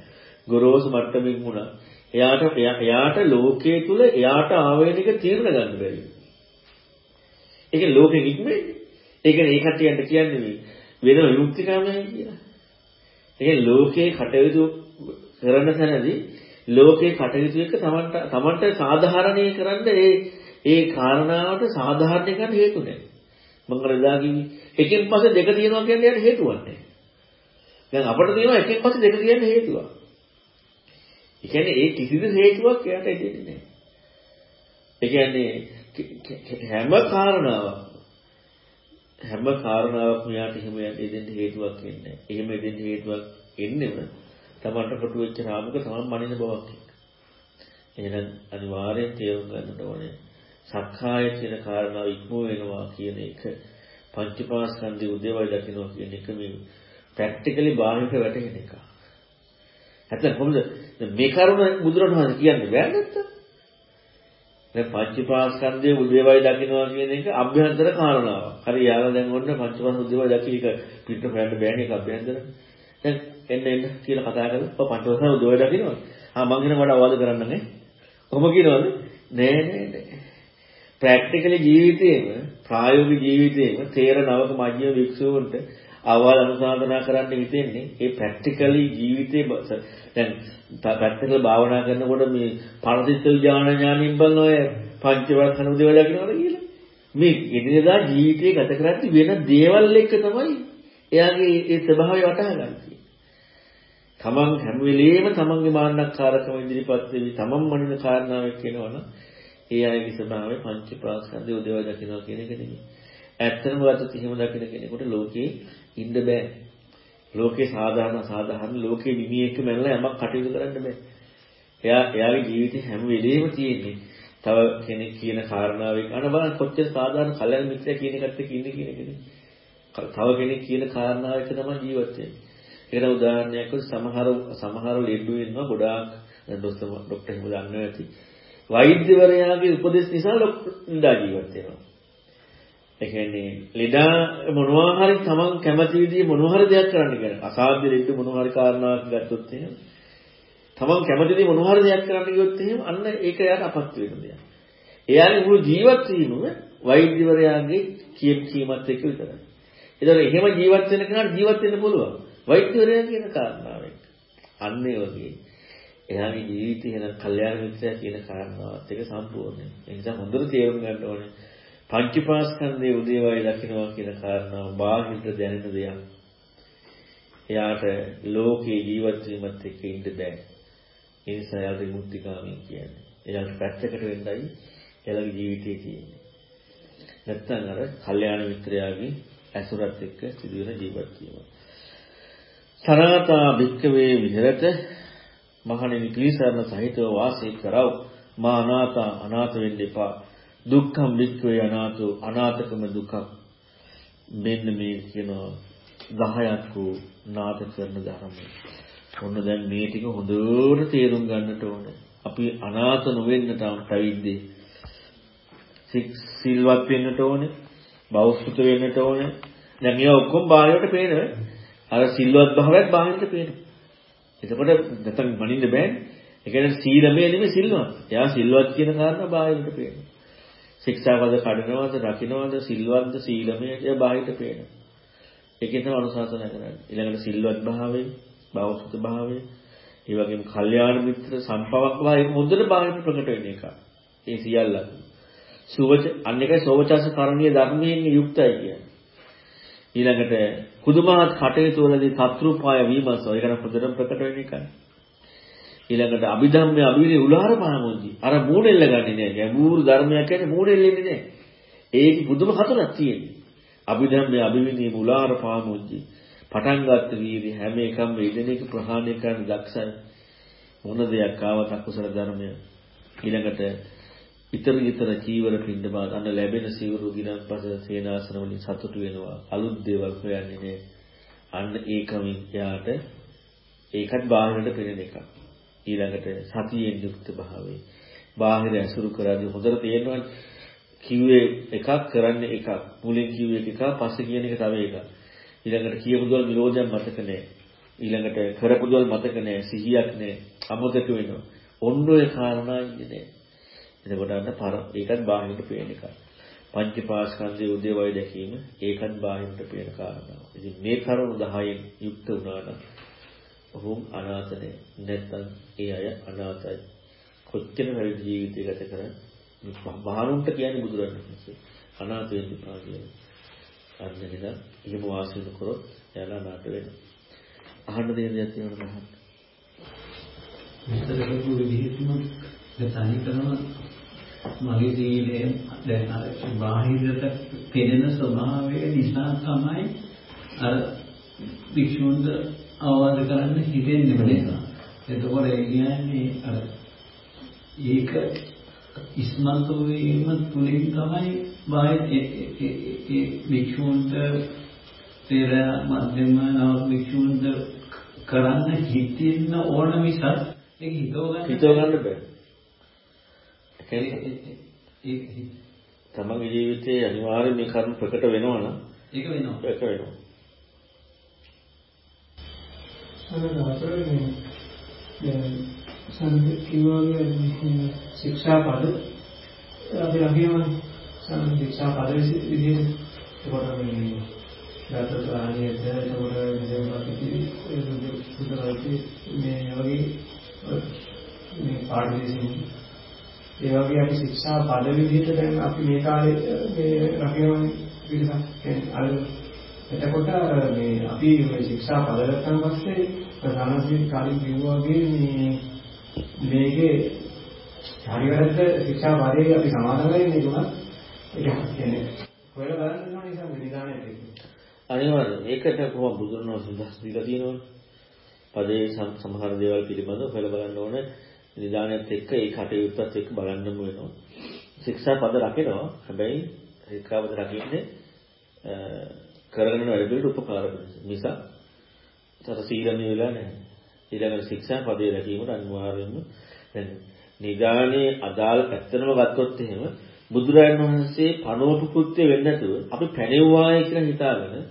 ගොරෝසු මට්ටමින් වුණා. එයාට එයාට ලෝකයේ තුල එයාට ආවේනික තීරණ ගන්න බැරි. ඒක ලෝකෙ ඉක්මේ. ඒක ඒ කට්ටියන්ට කියන්නේ වෙන විමුක්තිකාමයි කියලා. ඒ ලෝකේ කටයුතු කරන තැනදී ලෝකේ කටයුතු එක තමන්ට තමන්ට සාධාරණීය කරන්න ඒ ඒ කාරණාවට සාධාරණය කරන්න හේතු නැහැ. මම රදා කිව්වේ එකෙන් පස්සේ දෙක තියෙනවා කියන්නේ යට හේතුවක් නැහැ. දැන් අපිට තියෙනවා එකෙන් පස්සේ දෙක කියන්න හේතුවක්. ඒ කියන්නේ ඒ කිසිදු හේතුවක් එයාට දෙන්නේ නැහැ. ඒ කියන්නේ හැම කාරණාවක් හැම කාරණාවක් මෙයාට එහෙම දෙන්න හේතුවක් වෙන්නේ නැහැ. එහෙම දෙන්න හේතුවක් එන්නෙම තමන්ට කොටු වෙච්ච රාමුක තමන් මනින බවක් එක්ක. එහෙනම් අනිවාර්යෙන් තේරුම් ගන්නට ඕනේ. සක්කාය කියන කාරණාව ඉක්මෝ වෙනවා කියන එක පංචපාස්කන්ධයේ උදේවයි දකින්නවා කියන එක මේ ප්‍රැක්ටිකලි බාහිරට වැටෙන එක. නැත්නම් කොහොමද මේ කරුණ බුදුරණවහන්සේ කියන්නේ බෑ නැත්තම්? දැන් පංචපාස්කන්ධයේ උදේවයි දකින්නවා කියන එක අභ්‍යන්තර කාරණාවක්. හරි යාලා දැන් ඔන්න පංචපාස්කන්ධ උදේවයි දකින්න එක පිට හොයන්න බෑනේ ඒක අභ්‍යන්තර. දැන් එන්න එන්න කියලා කතා කරලා ඔය පංචවසන උදේ දකින්නවද? ආ මං එන වඩා අවවාද කරන්න නේ. කොහොම කියනවද? නෑ නෑ නෑ. ප්‍රැක්ටිකලි ජීවිතේම ප්‍රායෝගික ජීවිතේම තේර නවක මජ්ජිම වික්ෂුවන්ට අවවාද අනුශාසනා කරන්න හිතෙන්නේ ඒ ප්‍රැක්ටිකලි ජීවිතේ දැන් පැත්තකල භාවනා කරනකොට මේ පරදිත්ත ඥාන ඥානින් බලන ඔය පංචවර්ෂණ උදේ දකින්නවද කියලා. මේ එදිනදා ජීවිතේ ගත කරද්දී වෙන දේවල් එක්ක තමයි එයාගේ ඒ ස්වභාවය වටහා ගන්න. තමන් හැම වෙලෙම තමන්ගේ මාන්නක්කාරකම ඉදිරිපත් වෙවි තමන් මනින කාරණාවක් කියනවනම් ඒ අයගේ ස්වභාවය පංච ප්‍රාස්කන්ධය උදේවයි දකිනවා කියන එක නෙමෙයි. ඇත්තම ගත්තොත් එහෙම දකින කෙනෙකුට ලෝකේ ඉන්න බෑ. ලෝකේ සාධාරණ සාධාරණ ලෝකේ විමියෙක් මැනලා යමක් කටයුතු කරන්න බෑ. එයා එයාගේ ජීවිතේ හැම වෙලෙම තියෙන්නේ තව කෙනෙක් කියන කාරණාවක අන බලන්න කොච්චර සාධාරණ කල්යන මිත්‍යා කියන එකත් එක්ක ඉන්නේ කියන එකනේ. තව කෙනෙක් කියන කාරණාවක තමයි ජීවත් වෙන්නේ. ඒකට උදාහරණයක් වශයෙන් සමහර සමහර ලෙඩු ඉන්නවා ගොඩාක් ඩොක්ටර් ඩොක්ටර් හිම දන්නවා ඇති. වෛද්‍යවරයාගේ උපදෙස් නිසා ලොක්ඩා ජීවත් වෙනවා. ඒ කියන්නේ ලෙඩා මොනවා හරි තමන් කැමති විදිහේ මොනවා හරි දෙයක් කරන්න කියන අසාධ්‍ය ලෙඩ මොනවා හරි කාරණාවක් ගත්තොත් එහෙම තමන් කැමති දේ මොනවා හරි දෙයක් කරන්න ගියොත් එහෙම අන්න ඒක එයාට අපත් වෙන දෙයක්. එයාගේ මුළු ජීවත් වීමම වෛද්‍යවරයාගේ කියම් කීමත් එක්ක විතරයි. ඒතකොට එහෙම ජීවත් වෙන කෙනාට ජීවත් වෙන්න පුළුවන්. වෛද්‍යවරයා කියන කාරණාවෙන්. අන්න ඒ වගේ. එයාගේ ජීවිතේ වෙන කල්යාණ මිත්‍රයා කියන කාරණාවත් එක සම්පූර්ණයි. ඒ නිසා හොඳට තේරුම් ගන්න ඕනේ. පංචපාස්කන්ධයේ උදේවයි දකින්නවා කියන කාරණාව බාහිර දැනෙන දෙයක්. එයාට ලෝකේ ජීවත් වීමත් එක්ක ඉන්න බෑ. ඒ නිසා එයාට විමුක්තිකාමී කියන්නේ. එයාට පැත්තකට වෙන්නයි එයාගේ ජීවිතේ තියෙන්නේ. නැත්තම් අර කල්යාණ මිත්‍රයාගේ ඇසුරත් එක්ක සිදුවෙන ජීවත් වීම. සරණතා භික්කවේ විහෙරත මහණෙනි පිළිසරණ සහිතව වාසය කරව මා අනාථ අනාථ වෙන්න එපා දුක්ඛම් වික්ඛවේ අනාථෝ අනාථකම දුකක් මෙන්න මේ කියනවා 10ක් වූ නාද කරන ධර්මය. ඔන්න දැන් මේ ටික හොඳට තේරුම් ගන්නට ඕනේ. අපි අනාථ නොවෙන්නට පැවිද්දේ. සිල්වත් වෙන්නට ඕනේ. බෞද්ධ වෙන්නට ඕනේ. දැන් මේවා ඔක්කොම බාහිරට පේනවා. අර සිල්වත් භාවයත් බාහිරට පේනවා. එතකොට නැත්නම් මනින්න බෑනේ. ඒ කියන්නේ සීලමය නෙමෙයි සිල්වත්. එයා සිල්වත් කියන කාරණා බාහිරට පේනවා. ශික්ෂාපද කඩනවද, රකින්නවද, සිල්වත්ද, සීලමය කියලා බාහිරට පේනවා. ඒකෙන් තමයි අනුශාසනා කරන්නේ. ඊළඟට සිල්වත් භාවය, බෞද්ධ භාවය, ඒ වගේම කල්යාණ මිත්‍ර සම්පවක් භාවය හොඳට බාහිරට ප්‍රකට වෙන එක. ඒ සියල්ලක්. සුවච අන්න එකයි සෝවචස කරණීය ධර්මයෙන් යුක්තයි කියන්නේ. ඊළඟට කුදුමහත් කටයුතු වලදී සත්‍රුපාය වීමසෝ ඒකට හොඳටම ප්‍රකට වෙන එකයි. ඊළඟට අභිධම්මයේ අභිනේ උලාර පාමොජි. අර මූණෙල්ල ගන්නේ නෑ. ගැඹුරු ධර්මයක් කියන්නේ මූණෙල්ලෙන්නේ නෑ. ඒක පුදුම හතරක් තියෙන්නේ. අභිධම්මයේ අභිවිනේ උලාර පාමොජි. පටන් ගත්ත වීර්ය හැම එකම වේදන එක ප්‍රහාණය කරන්න දක්ෂයි. මොන දෙයක් ආවත් අකුසල ධර්මය. ඊළඟට ඊතර ඊතර චීවර පින්ඩපාත අන්න ලැබෙන සිවුරු ගිනන්පස සේනාසන වලින් සතුටු වෙනවා. අලුත් දේවල් හොයන්නේ නේ. අන්න ඒකම යාට ඒකත් බාහිරට පෙනෙන එකක්. ඊළඟට සතියෙන් යුක්ත භාවය. බාහිර ඇසුරු කරද්දී හොඳට තේරෙනවා කිව්වේ එකක් කරන්නේ එකක්. මුලින් කිව්වේ එකක් පස්සේ කියන එක තව එකක් ඊළඟට කියපු දවල් නිරෝධයක් මතක නැහැ ඊළඟට කරපු දවල් මතක නැහැ සිහියක් නැහැ අමතක වෙනවා. ඔන්න ඔය කාරණා ඉන්නේ නැහැ එතකොට අන්න පර ඒකත් බාහිරට පේන එකක්. පංචපාස්කන්ධයේ උදේවය දැකීම ඒකත් බාහිරට පේන කාරණාවක්. ඉතින් මේ කරුණු 10න් යුක්ත වුණා නම් ඔහුම අනාථනේ නැත්නම් ඒ අය අනාථයි. කොච්චර වැරදි ජීවිතය ගත කරන්නේ බාහරුන්ට කියන්නේ බුදුරජාණන් අනාථ වෙන්න එපා කියලා. අන්න නේද? එහෙම වාසය කරොත් එයාලා අනාථ වෙනවා. අහන්න දෙයක් තියෙනවද මහත්? විස්තර කරපු විදිහටම තනිකරම මගේ සීලය දැන් අර බාහිරට පෙනෙන ස්වභාවය නිසා තමයි අර වික්ෂුන්ද අවවාද කරන්න හිතෙන්නේ නිසා. එතකොට ඒ කියන්නේ අර ඒක ඉස්මතු වීම තුලින් තමයි බාහිර ඒ වික්ෂුන්ට පෙර මධ්‍යම නව වික්ෂුන්ට කරන්න හිතෙන්න ඕන මිසක් ඒක හිතව ගන්න හිතව ගන්න බෑ. තමන්ගේ ජීවිතයේ අනිවාර්යයෙන් මේ කර්ම ප්‍රකට වෙනවා නම් ඒක වෙනවා. ඒක වෙනවා. සමහරවිට මේ සංකීර්ණ ශික්ෂා පද අපි ළඟම ශික්ෂා පද විදිහට ඒකට මේ දාතත ආනියද ඒකට විදේම අපි මේ වගේ මේ පාඩම් ඒ වගේ අපි ශික්ෂා පද විදිහට දැන් අපි මේ කාලේ මේ රකින්න පිළිසක් කියන්නේ අර එතකොට මේ අපි මේ ශික්ෂා පද ගත්තන් පස්සේ ප්‍රධානසික කාලින් කිව්වා වගේ මේ මේකේ හරියට ශික්ෂා පදේ අපි සමාදන් වෙන්නේ නුනත් ඒක කියන්නේ කොහෙල බලන්න ඕන නිසා විධානයේ අනිවාර්යයෙන් ඒකට කොහොම බුදුරණවහන්සේ සඳහන් දීලා තියෙනවනේ පදේ සමහර දේවල් පිළිබඳව හොයලා බලන්න ඕනේ? නිදානෙත් එක්ක ඒ කටයුත්තත් එක්ක බලන්නම වෙනවා. ශික්ෂා පද රකිනවා. හැබැයි ශික්ෂා පද රකින්නේ කරගෙන යන වැඩ පිළිවෙලට උපකාර වෙන නිසා තර සීලමය වෙලා නැහැ. ඊළඟට ශික්ෂා පදේ රැකීමට අනිවාර්යයෙන්ම දැන් නිදානේ අදාළ පැත්තනම ගත්තොත් එහෙම බුදුරජාණන් වහන්සේ පනෝපු කෘත්‍ය වෙන්නේ නැතුව අපි පැනෙව්වායි කියලා හිතාගෙන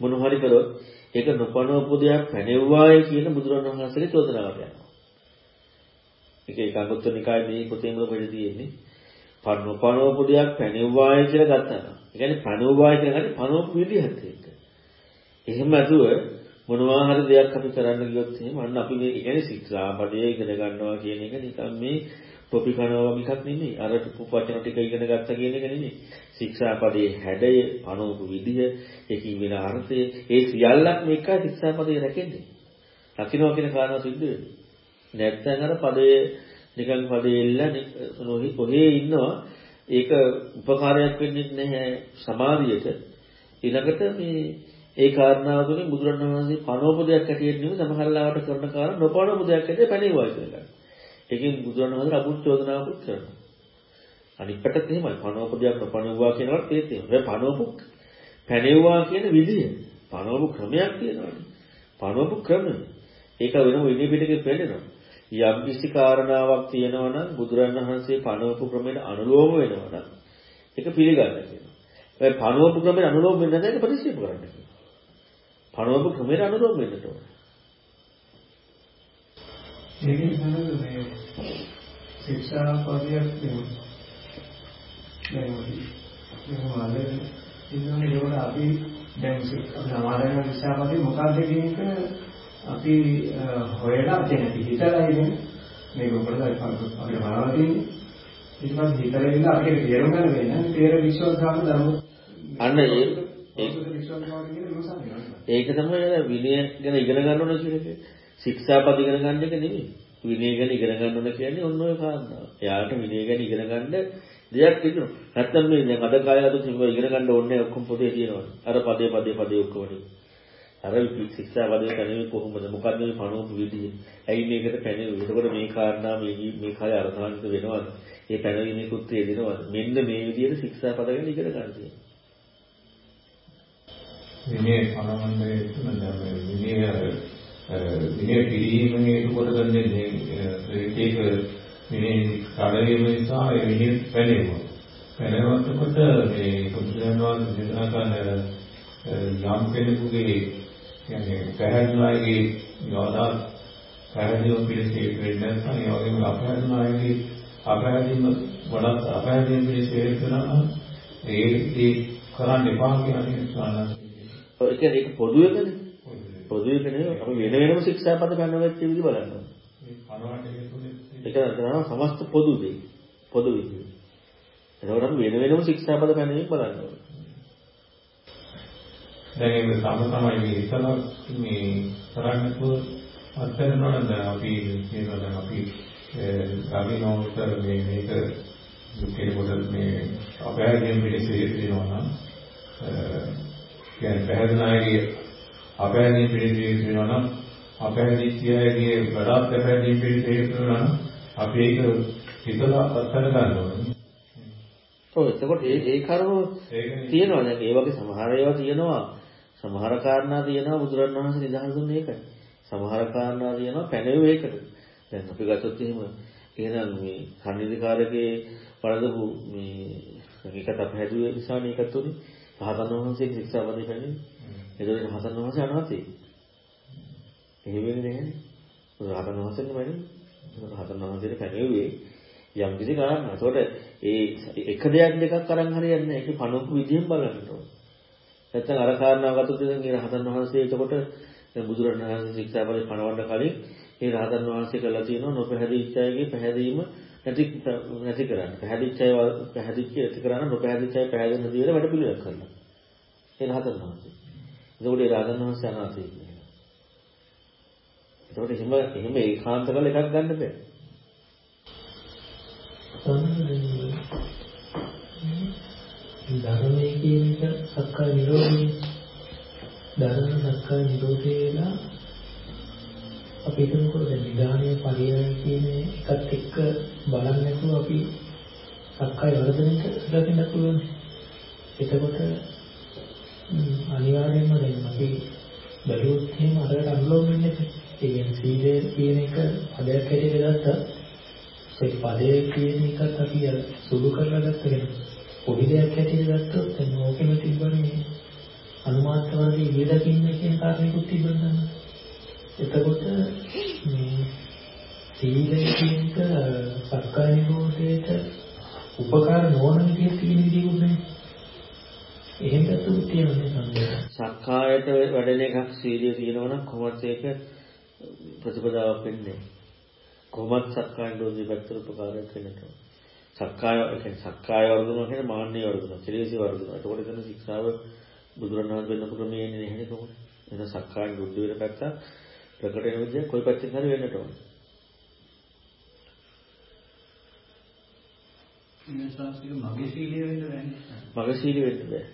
මොන හරි කරොත් ඒක නොපනෝපු දෙයක් පැනෙව්වායි කියන බුදුරජාණන් වහන්සේගේ චෝදනාවට යනවා. ඒක ඒකාගොත්ත නිකායේ මේ පොතේම පෙළ තියෙන්නේ. පනෝපනෝපු දෙයක් පැනෙව්වායි කියලා ගත්තා නම්. ඒ කියන්නේ පනෝවායි කියලා ගන්නේ පනෝපු විදිහට ඒක. එහෙම ඇතුව මොනවා හරි දෙයක් අපි කරන්න ගියොත් එහෙම අන්න අපි මේ කියන්නේ ශික්ෂාපදයේ ඉගෙන ගන්නවා කියන එක නිකන් මේ ටොපි කනවා වගේ එකක් නෙමෙයි. අර වචන ටික ඉගෙන ගත්තා කියන එක නෙමෙයි. ශික්ෂාපදයේ හැඩය, අනෝප විදිහ, ඒකේ වෙන අර්ථය, ඒ සියල්ලක්ම එකයි ශික්ෂාපදයේ රැකෙන්නේ. රකින්නවා කියන කාරණා සිද්ධ වෙන්නේ. නැත්නම් අර පදයේ නිකන් පදයේ ඉල්ල නොහි කොහේ ඉන්නවා ඒක උපකාරයක් වෙන්නේ නැහැ සමාධියට. ඊළඟට මේ ඒ කාරණාව තුළින් බුදුරණවහන්සේ පනෝපදයක් ඇටියෙත් නෙමෙයි සමහරලාවට කරන කාරණා නොපනෝපදයක් ඇටියෙ පැනෙවයි කියලා. ඒකෙන් බුදුරණවහන්සේ අබුත් චෝදනාවකුත් කරනවා. අනිත් පැත්තත් එහෙමයි. පනෝපදයක් නොපනුවා කියනවත් ඒත් එහෙමයි. ඒ පනෝපු පැනෙවුවා කියන විදිය. පනෝපු ක්‍රමයක් තියෙනවානේ. පනෝපු ක්‍රමය. ඒක වෙනම විනය පිටකේ පෙන්නනවා. යම් කිසි කාරණාවක් තියෙනවා නම් බුදුරණවහන්සේ පනෝපු ක්‍රමයට අනුලෝම වෙනවා නම් ඒක පිළිගන්න කියනවා. ඒ පනෝපු ක්‍රමයට අනුලෝම වෙන්නේ නැත්නම් ඒක ප්‍රතික්ෂේප කරන්න කියනවා. පනෝපු ක්‍රමයට අනුලෝම වෙන්නට ඕන. ඒකෙන් තමයි මේ ශික්ෂා පදයක් දෙනවා. දැන් මම අල්ලේ ඉන්නෝනේ ඒකට අපි දැන් අපි සමාදන් වෙන ශික්ෂාපදේ මොකක්ද කියන එක අපි හොයලා අපි හිතලා ඉන්නේ මේක උපරලා අපිට බලනවා තියෙන්නේ ඊට පස්සේ හිතලා ඉන්න අපිට තේරුම් ගන්න වෙන්නේ තේර විශ්වාසාම ධර්ම අන්න ඒ ඒක තමයි විනය ගැන ඉගෙන ගන්න ඕන කියන්නේ. ශික්ෂාපද ඉගෙන ගන්න එක නෙමෙයි. විනය ගැන ඉගෙන ගන්න ඕන කියන්නේ ඔන්න ඔය කාරණා. එයාට විනය ගැන ඉගෙන ගන්න දෙයක් තියෙනවා. නැත්තම් මේ දැන් අද කාලේ අද ඉගෙන ගන්න ඕනේ ඔක්කොම පොතේ තියෙනවා. අර පදේ පදේ පදේ ඔක්කොම අර ශික්ෂාපදේ පැනෙන්නේ කොහොමද? මොකද්ද මේ පණෝපු විදිය? ඇයි මේකට පැනෙන්නේ? එතකොට මේ කාරණා මේ මේ කාලේ අරසාන්විත වෙනවද? මේ පැනවීමේ කෘත්‍යය දෙනවද? මෙන්න මේ විදිහට ශික්ෂාපද ගැන ඉගෙන ගන්න තියෙනවා. විනය පනවන්නේ නැත්නම් විනය විනය පිළිීමේ කොට ගන්නේ ඒක විනය කඩවීම නිසා ඒ විනය පැනෙනවා. පැනවන්නකොට මේ පුදුජනවාද දේශනා කරන යම් කෙනෙකුගේ කියන්නේ පැහැදිලිවගේ යෝදා පැහැදිලිව පිළිසෙ වෙන්නේ නැත්නම් ඒ වගේම අපහැදිලිවගේ අපහැදිලිම වඩාත් අපහැදිලිම පිළිසෙ වෙනවා ඒ ඒ කරන්න එපා කියන එක ස්වාමීන් ඒ කියන්නේ ඒක පොදු එකනේ. පොදු එක නෙවෙයි අපි වෙන වෙනම ශික්ෂාපද ගන්නවෙච්ච විදි බලන්න. ඒක තමයි සමස්ත පොදු දෙය. පොදු විදිය. එතකොට අපි වෙන වෙනම ශික්ෂාපද ගන්නවෙච්ච බලන්න ඕනේ. දැන් ඒක සම තමයි ඉතල මේ කරන්නේ අත්තරනවා නම් අපි කියනවා දැන් අපි ගාමිනෝතර මේ මේක කෙනෙකුට මේ අපෑගෙන් පිළිසෙ දෙනවා නම් කියන්නේ පැහැදිලිනායගේ අපහැදිලි පිළිදෙස් වෙනවා නම් අපහැදිච්චයගේ වඩාත් අපහැදිලි පිළිදෙස් වෙනවා නම් අපි ඒක හිතලා අත්හැර ගන්න ඕනේ. ඔව් එතකොට ඒ ඒ කරුණු තියෙනවා දැන් ඒ වගේ සමහර ඒවා තියෙනවා සමහර කාරණා තියෙනවා බුදුරණවහන්සේ නිදහස් දුන්නේ ඒකයි. සමහර කාරණා තියෙනවා පැනෙව ඒකට. දැන් අපි ගත්තොත් එහෙම එහෙනම් මේ කන්නිදිකාරකේ වරදපු මේ ඒකට අපහැදුවේ නිසා මේකත් උනේ රහතන් වහන්සේගේ ශික්ෂාපදේ පැනෙන්නේ. ඒකෝට රහතන් වහන්සේ අනාථේ. එහෙම වෙන්නේ නැහැ. රහතන් වහන්සේනේ පැනෙන්නේ. රහතන් වහන්සේට පැනෙන්නේ යම් කිසි කාරණා. ඒකට ඒ එක දෙයක් දෙකක් අරන් හරියන්නේ නැහැ. ඒක පණුපු විදියෙන් බලන්න ඕන. නැත්නම් අර කාරණාව ගත්තොත් ඉතින් ඒ රහතන් වහන්සේ එතකොට බුදුරණවහන්සේ ශික්ෂාපදේ පණවන්න කලින් ඒ රහතන් වහන්සේ කළා තියෙනවා නොපැහැදිච්ච අයගේ පැහැදීම නැති නැති කරන්න. පැහැදිච්ච අය පැහැදිච්ච ඇති කරන්න නොපැහැදිච්ච අය පැහැදෙන විදිහට වැඩ පිළිවෙලක් කරනවා. ඒ රහතන් වහන්සේ. එතකොට ඒ රහතන් වහන්සේ අනාථයි කියනවා. එතකොට එහෙම එහෙම ඒකාන්ත කළ එකක් ගන්න බෑ. ධර්මයේ කියන එක සක්කාය නිරෝධය. ධර්ම සක්කාය නිරෝධය වෙලා අපි හිතනකොට දැන් නිදානයේ පරියය කියන එකත් එක්ක බලන්නේ නැතුව අපි සක්කාය වර්ධනයට දකින්න පුළුවන්. එතකොට අනිවාර්යයෙන්ම දැන් අපි බැලුවොත් එහෙම අරකට අනුලෝම වෙන්නේ නැහැ. ඒ කියන්නේ සීලය කියන එක පදයක් හැටියට ගත්තා. ඒ පදයේ කියන එකත් අපි අර සුදු කරලා ගත්ත කෙනෙක්. පොඩි දෙයක් හැටියට ගත්තොත් දැන් ඕකෙම තිබ්බනේ අනුමාත්‍රවලදී ඉඳ දකින්න කියන කාරණේකුත් තිබුණා. එතකොට මේ සීලය කියන එක සක්කාය නිරෝධයට උපකාර නොවන විදිහට තියෙන විදිහකුත් නැහැ. එහෙම පැත්තකුත් තියෙනවා නේද? සක්කායට වැඩෙන එකක් සීලිය තියෙනවා නම් කොහොමද ඒක ප්‍රතිපදාවක් වෙන්නේ? කොහොමද සක්කාය දෝෂී පැත්තට උපකාරයක් වෙන්නේ? සක්කාය කියන්නේ සක්කාය වර්ධනවා කියන්නේ මාන්නේ වර්ධනවා. කෙලෙසි වර්ධනවා. එතකොට එතන ශික්ෂාව බුදුරණවහන්සේ වෙන්න ක්‍රමයේ එන්නේ නැහැ කොහොමද? එන සක්කාය දුද්ද වෙන පැත්ත ප්‍රකට වෙන විදිහ කොයි පැත්තෙන් හරි වෙන්නට ඕනේ. මේ සංස්කෘතික මගේ සීලය වෙන්න බෑනේ. මගේ සීලිය වෙන්න බෑ.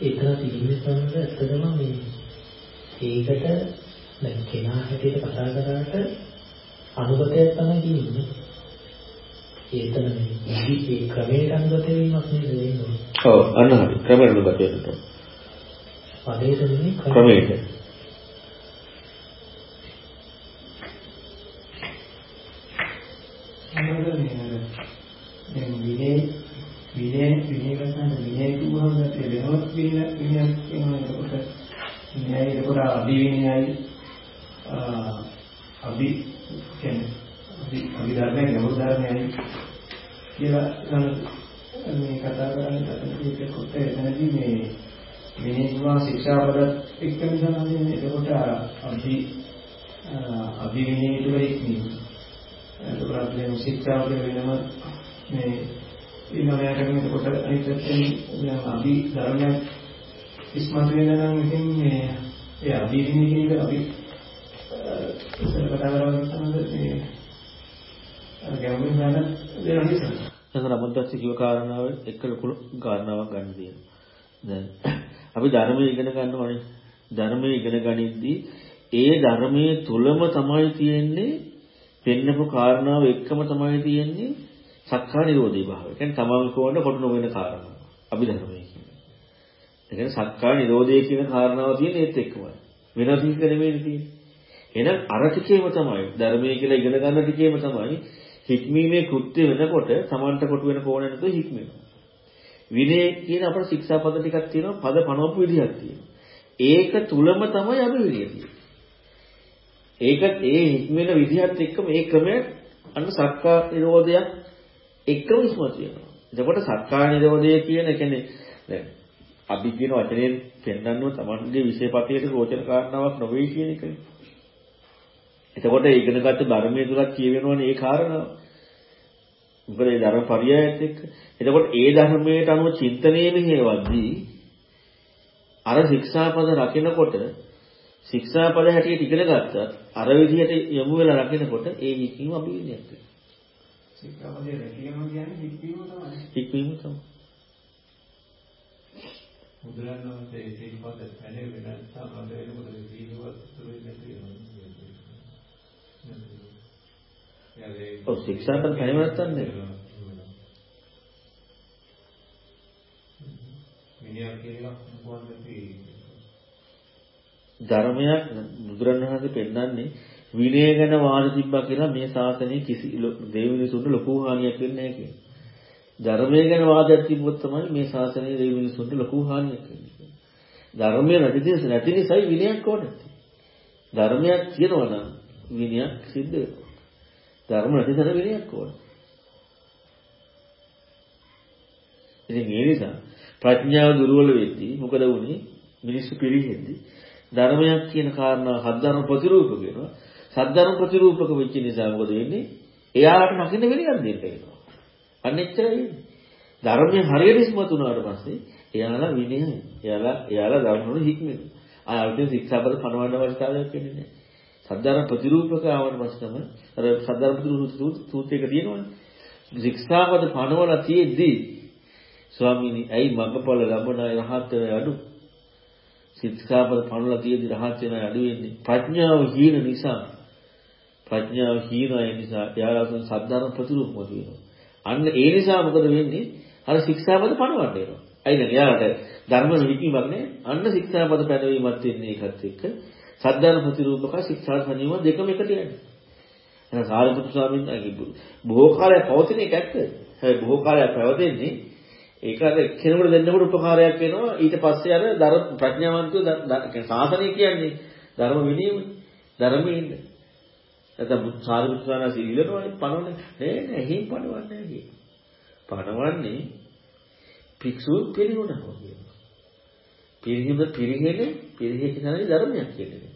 ඒතර තියෙන්නේ සම්මත ඇත්තටම මේ ඒකට දැන් කෙනා හැටියට කතා කරාට අනුගතයක් තමයි තියෙන්නේ. ඒතන මේ ක්‍රමයට අනුගත වීමක් නේද වෙන්නේ. ඔව් අන්න හරි. ක්‍රමයට අනුගත ඕනේ. පදේට නෙමෙයි ක්‍රමයට. දැන් විනය විනය විනය කරන විනය කිව්වම ඒ වෙනවත් විනය විනයක් කියනවා එතකොට විනයයි එතකොට අභි විනයයි අභි කියන්නේ අභි අභිධර්මයයි ගැඹුරු ධර්මයයි කියලා මේ කතා කරන්නේ ඒකකොට එතනදී මේ විනය කිව්වා ශික්ෂාපද එක්ක නිසා නම් එතකොට අභි අභි විනය තුළ ඉන්නේ එතකොට අපි ශික්ෂාව වෙනම මේ ඊළඟට කරන කොට අනිත් පැත්තෙන් අපි ධර්මයක් ඉස්මතු වෙන නම් ඉතින් මේ ඒ අභිවිනි කියන එක අපි ඉස්සර කතා කරලා තමයි මේ ගැඹුරින් ගන්න දෙන නිසා. එතන අමුද්දස්ස කිව්ව කාරණාව එක ලොකු කාරණාවක් ගන්න තියෙනවා. දැන් අපි ධර්මයේ ඉගෙන ගන්නවනේ. ධර්මයේ ඉගෙන ගනිද්දී ඒ ධර්මයේ තුලම තමයි තියෙන්නේ පෙන්නපු කාරණාව එක්කම තමයි තියෙන්නේ සක්කා නිරෝධී භාවය. කියන්නේ තමන් කොහොමද කොට නොවන කාරණා. අභිධර්මයේ කියන්නේ. ඒ කියන්නේ සක්කා නිරෝධය කියන කාරණාව තියෙන්නේ ඒත් එක්කමයි. වෙනත් දෙයක් නෙමෙයි තියෙන්නේ. එහෙනම් අර ටිකේම තමයි ධර්මයේ කියලා ඉගෙන ගන්න ටිකේම තමයි හික්මීමේ කෘත්‍ය වෙනකොට තමන්ට කොට වෙන කෝණ නැතුව හික්මෙනවා. විනය කියන අපේ ශික්ෂාපද ටිකක් තියෙනවා පද පනවපු විදිහක් තියෙනවා. ඒක තුලම තමයි අභිවිනය තියෙන්නේ. ඒකත් ඒ හික්මෙන විදිහත් එක්කම ඒ ක්‍රමය අන්න සක්කා නිරෝධයක් එක්කම ඉස්මතු වෙනවා. එතකොට සක්කා නිරෝධය කියන කියන්නේ දැන් අපි කියන වචනයෙන් පෙන්වන්නව Tamanගේ විශේෂපතියට ගෝචර කාරණාවක් නොවේ කියන එකනේ. එතකොට ඉගෙනගත්ත ධර්මයේ තුලක් කියවෙනවනේ ඒ කාරණාව. මොකද ඒ ධර්ම පරියායත් එක්ක. එතකොට ඒ ධර්මයට අනුව චින්තනයේ මෙහෙවද්දී අර ශික්ෂාපද රකිනකොට ශික්ෂාපද හැටියට ඉගෙන ගත්තත් අර විදිහට යොමු වෙලා රකිනකොට ඒ හික්මීම අභිවිනයක් වෙනවා. ශික්ෂාපදේ රැකීම කියන්නේ හික්මීම තමයි. හික්මීම තමයි. බුදුරජාණන් වහන්සේ ඒ සීලපද පැනේ වෙන නැත්නම් අද වෙනකොට සීලවත් තුරු නැති වෙනවා. ඔව් ශික්ෂාපද පැනේ නැත්තම් නේ. මිනිහා කියලා මොකක්ද? ධර්මයක් බුදුරණවහන්සේ පෙන්වන්නේ විනය ගැන වාද තිබ්බා කියලා මේ ශාසනයේ කිසි දෙවිනිසුන්ට ලොකු හානියක් වෙන්නේ නැහැ කියන්නේ. ධර්මය ගැන වාදයක් තිබ්බොත් තමයි මේ ශාසනයේ දෙවිනිසුන්ට ලොකු හානියක් වෙන්නේ. ධර්මය නැති නැති නිසායි විනයක් ඕනේ. ධර්මයක් තියෙනවා නම් විනයක් සිද්ධ වෙනවා. ධර්ම නැති තර විනයක් ඕනේ. ඉතින් ඒ නිසා ප්‍රඥාව දුර්වල වෙද්දී මොකද වුනේ? මිනිස්සු පිළිහෙද්දී ධර්මයක් කියන කාරණා සද්ධර්ම ප්‍රතිරූපක වෙනවා. සද්ධර්ම ප්‍රතිරූපක වෙච්ච නිසා මොකද වෙන්නේ? එයාට නකින්න වෙලියක් දෙන්න වෙනවා. අන්න එච්චරයි වෙන්නේ. ධර්මයේ හරියට ඉස්මතු වුණාට පස්සේ එයාලා විනයයි. එයාලා එයාලා ධර්මවල හික්මෙනවා. ආය අලුතෙන් ශික්ෂාපද පනවන්න අවශ්‍යතාවයක් වෙන්නේ නැහැ. සද්ධර්ම ප්‍රතිරූපක ආවට පස්සේ තමයි අර සද්ධර්ම ප්‍රතිරූපක සූත්‍රයක තියෙනවනේ. ශික්ෂාපද පනවලා තියෙද්දි ස්වාමීනි ඇයි මගපල ලැබුණ අය රහත් වෙන අඩු? ශික්ෂාපද පනවලා තියෙද්දි රහත් වෙන අය අඩු වෙන්නේ. ප්‍රඥාව හීන නිසා. ප්‍රඥාව හීනය නිසා එයාලා සද්ධර්ම ප්‍රතිරූපම තියෙනවා. අන්න ඒ නිසා මොකද වෙන්නේ? අර ශික්ෂාපද පනවන්න වෙනවා අයිද එයාලට ධර්ම විකීමක් නෑ. අන්න ශික්ෂාපද පැනවීමත් වෙන්නේ ඒකත් එක්ක. සද්ධර්ම ප්‍රතිරූපක ශික්ෂා සංයම දෙකම එකට යන්නේ එහෙනම් සාරිපුත්තු ස්වාමීන් වහන්සේ බොහෝ කාලයක් පවතින එක ඇත්ත. හැබැයි බොහෝ කාලයක් පැවතෙන්නේ ඒක අර කෙනෙකුට දෙන්නකොට උපකාරයක් වෙනවා. ඊට පස්සේ අර ධර්ම ප්‍රඥාවන්තයෝ සාසනය කියන්නේ ධර්ම විනයමනේ ධර්මයේ ඉන්නේ. නැත්නම් සාරිපුත්‍රාණ සීලනෝනේ පණවන්නේ. නෑ නෑ එහෙම පණවන්නේ නෑ පණවන්නේ භික්ෂුව පිළිගුණා වගේ. පිරිහිම පිරිහෙන පිරිහෙක තමයි ධර්මයක් කියන්නේ.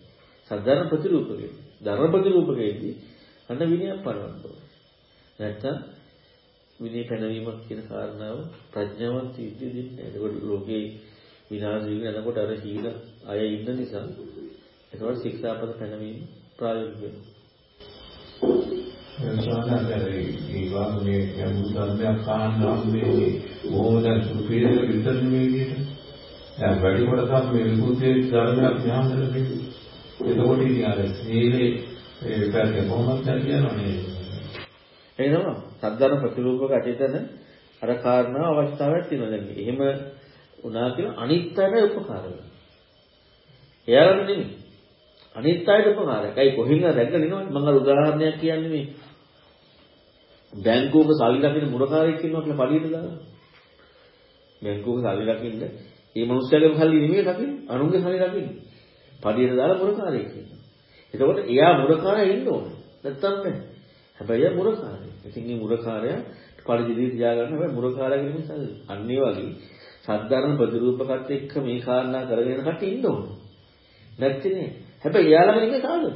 සද්ධර්ම ප්‍රතිරූපකේ. ධර්ම ප්‍රතිරූපකේදී අන්න විනයක් පණවන්න ඕනේ. නැත්තම් විනය පැනවීමක් කියන කාරණාව ප්‍රඥාවන්ත ඉදිරි දෙන්නේ. ඒකට ලෝකේ විනාශ වෙන යනකොට අර හීන අය ඉන්න නිසා ඒකවල ශික්ෂාපද පැනවීම ප්‍රායෝගික වෙනවා. සාමාන්‍යයෙන් ඒ වාගේ යම් ධර්මයක් කාණ්ඩම් මේ ඕන දැන් සුපිරියර විතර නෙවෙයි දැන් වැඩි කොටසක් මේ විසුද්ධියේ ධර්මයක් ඥාන දෙන්නේ. එතකොට ඉතින් අර සීලේ ඒ පැත්තේ කොහොමද කියනවනේ. ඒ තමයි සද්ධර්ම ප්‍රතිරූපක අචේතන අර කාරණා අවස්ථාවක් තියෙනවා දැන්. එහෙම වුණා කියලා අනිත් අයට උපකාර වෙනවා. එයාලට නෙමෙයි. අනිත් අයට උපකාරයක්. අයි කොහින්ද දැක්ක නෙනවනේ මම අර උදාහරණයක් කියන්නේ මේ බැංකුවක සල්ලි රකින්න මුරකාරයෙක් ඉන්නවා කියලා පඩියට දාලා. බැංකුවක සල්ලි රකින්න ඒ මනුස්සයාගේ සල්ලි නෙමෙයි රකින්නේ අනුන්ගේ සල්ලි රකින්නේ. පඩියට දාලා මුරකාරයෙක් ඉන්නවා. එතකොට එයා මුරකාරයා ඉන්න ඕනේ. නැත්තම් නෑ. හැබැයි එයා මුරකාරයෙක්. ඉතින් මේ මුරකාරයා පරිදිදී තියාගන්න හැබැයි මුරකාරයාගේ නෙමෙයි සල්ලි. අන්න ඒ වගේ සද්ධර්ම ප්‍රතිරූපකත් එක්ක මේ කාරණා කරගෙන කටි ඉන්න ඕනේ. නැත්නම් නෑ. හැබැයි එයාලම නෙමෙයි සාධනෙ.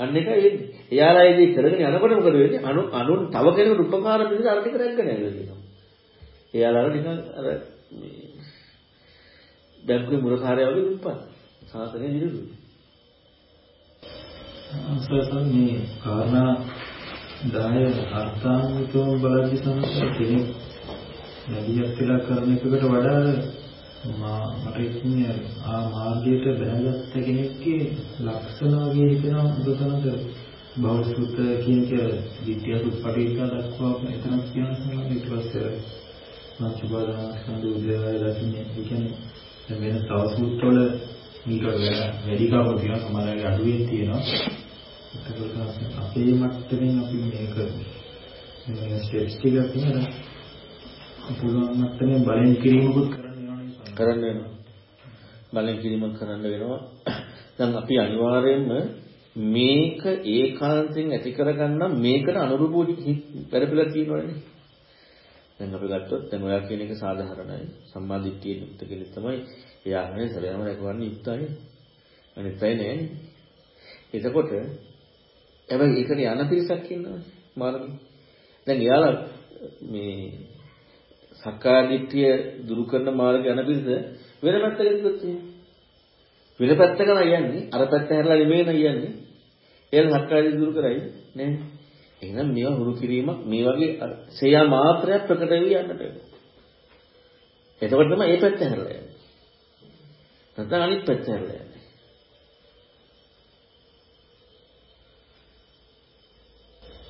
අන්න එකයි වෙන්නේ. එයාලා ඒ දේ කරගෙන යනකොට මොකද වෙන්නේ? අනු අනුන් තව කෙනෙකුට උපකාර දෙන්න අර ටික රැගෙන ඇවිල්ලා එයාලා නිකන් අර බැංකුවේ මුරකාරය වගේ දුප්පත්. සාසනේ නිරුදුයි. අසසන් මේ කාරණා 10 අර්ථාන්විතව බලද්දි තමයි කෙනෙක් නැදියක් කියලා කරන එකකට වඩා මා මට ඉන්නේ ආ මාර්ගයට දැනගත්ත කෙනෙක්ගේ ලක්ෂණ වගේ හිතෙනවා උදතනට බෞද්ධ කියන කිය විද්‍යාව උපරික දක්වා එතන කියන සමහර ඊට පස්සේ මාචබාදා සම්දු උදේවය දකින්නේ ඒ කියන්නේ වෙන තව සූත්‍රවල ඊට වැඩි කවුරු තියෙනවා සමහරවිට අඩුවෙන් තියෙනවා ඒකවල අපේ මට්ටමින් අපි මේක මේ ස්ටෙප්ස් ටික තියෙනවා පුළුවන් මට්ටමේ බලෙන් කිරීමකුත් කරන්න වෙනවා. බලෙන් කිරීමක් කරන්න වෙනවා. දැන් අපි අනිවාර්යයෙන්ම මේක ඒකාන්තයෙන් ඇති කරගන්න මේකට අනුරූපව පෙරපිලා තියෙනවනේ. දැන් අපි ගත්තොත් දැන් ඔයා කියන එක සාධාරණයි. සම්මාදිට්ඨිය යුක්ත කෙනෙක් තමයි එයා අහන්නේ සරයම රැකවන්න යුක්තයි. අනිත් අය නෑනේ. එතකොට හැබැයි ඒකට යන පිරිසක් ඉන්නවනේ මාර්ගෙ. දැන් එයාලා මේ සක්කාය දිට්ඨිය දුරු කරන මාර්ගය යන පිරිස වෙන පැත්තකට ගියොත් වෙන පැත්තකට යන්නේ අර පැත්ත හැරලා නෙමෙයි යන්නේ. එයාලා සක්කාය දිට්ඨිය දුරු කරයි නේද? එහෙනම් මේවා හුරු කිරීමක් මේ වගේ සේයා මාත්‍රයක් ප්‍රකට වෙවි යන්නට වෙනවා. එතකොට තමයි මේ පැත්ත හැරලා යන්නේ. නැත්නම් අනිත් පැත්ත හැරලා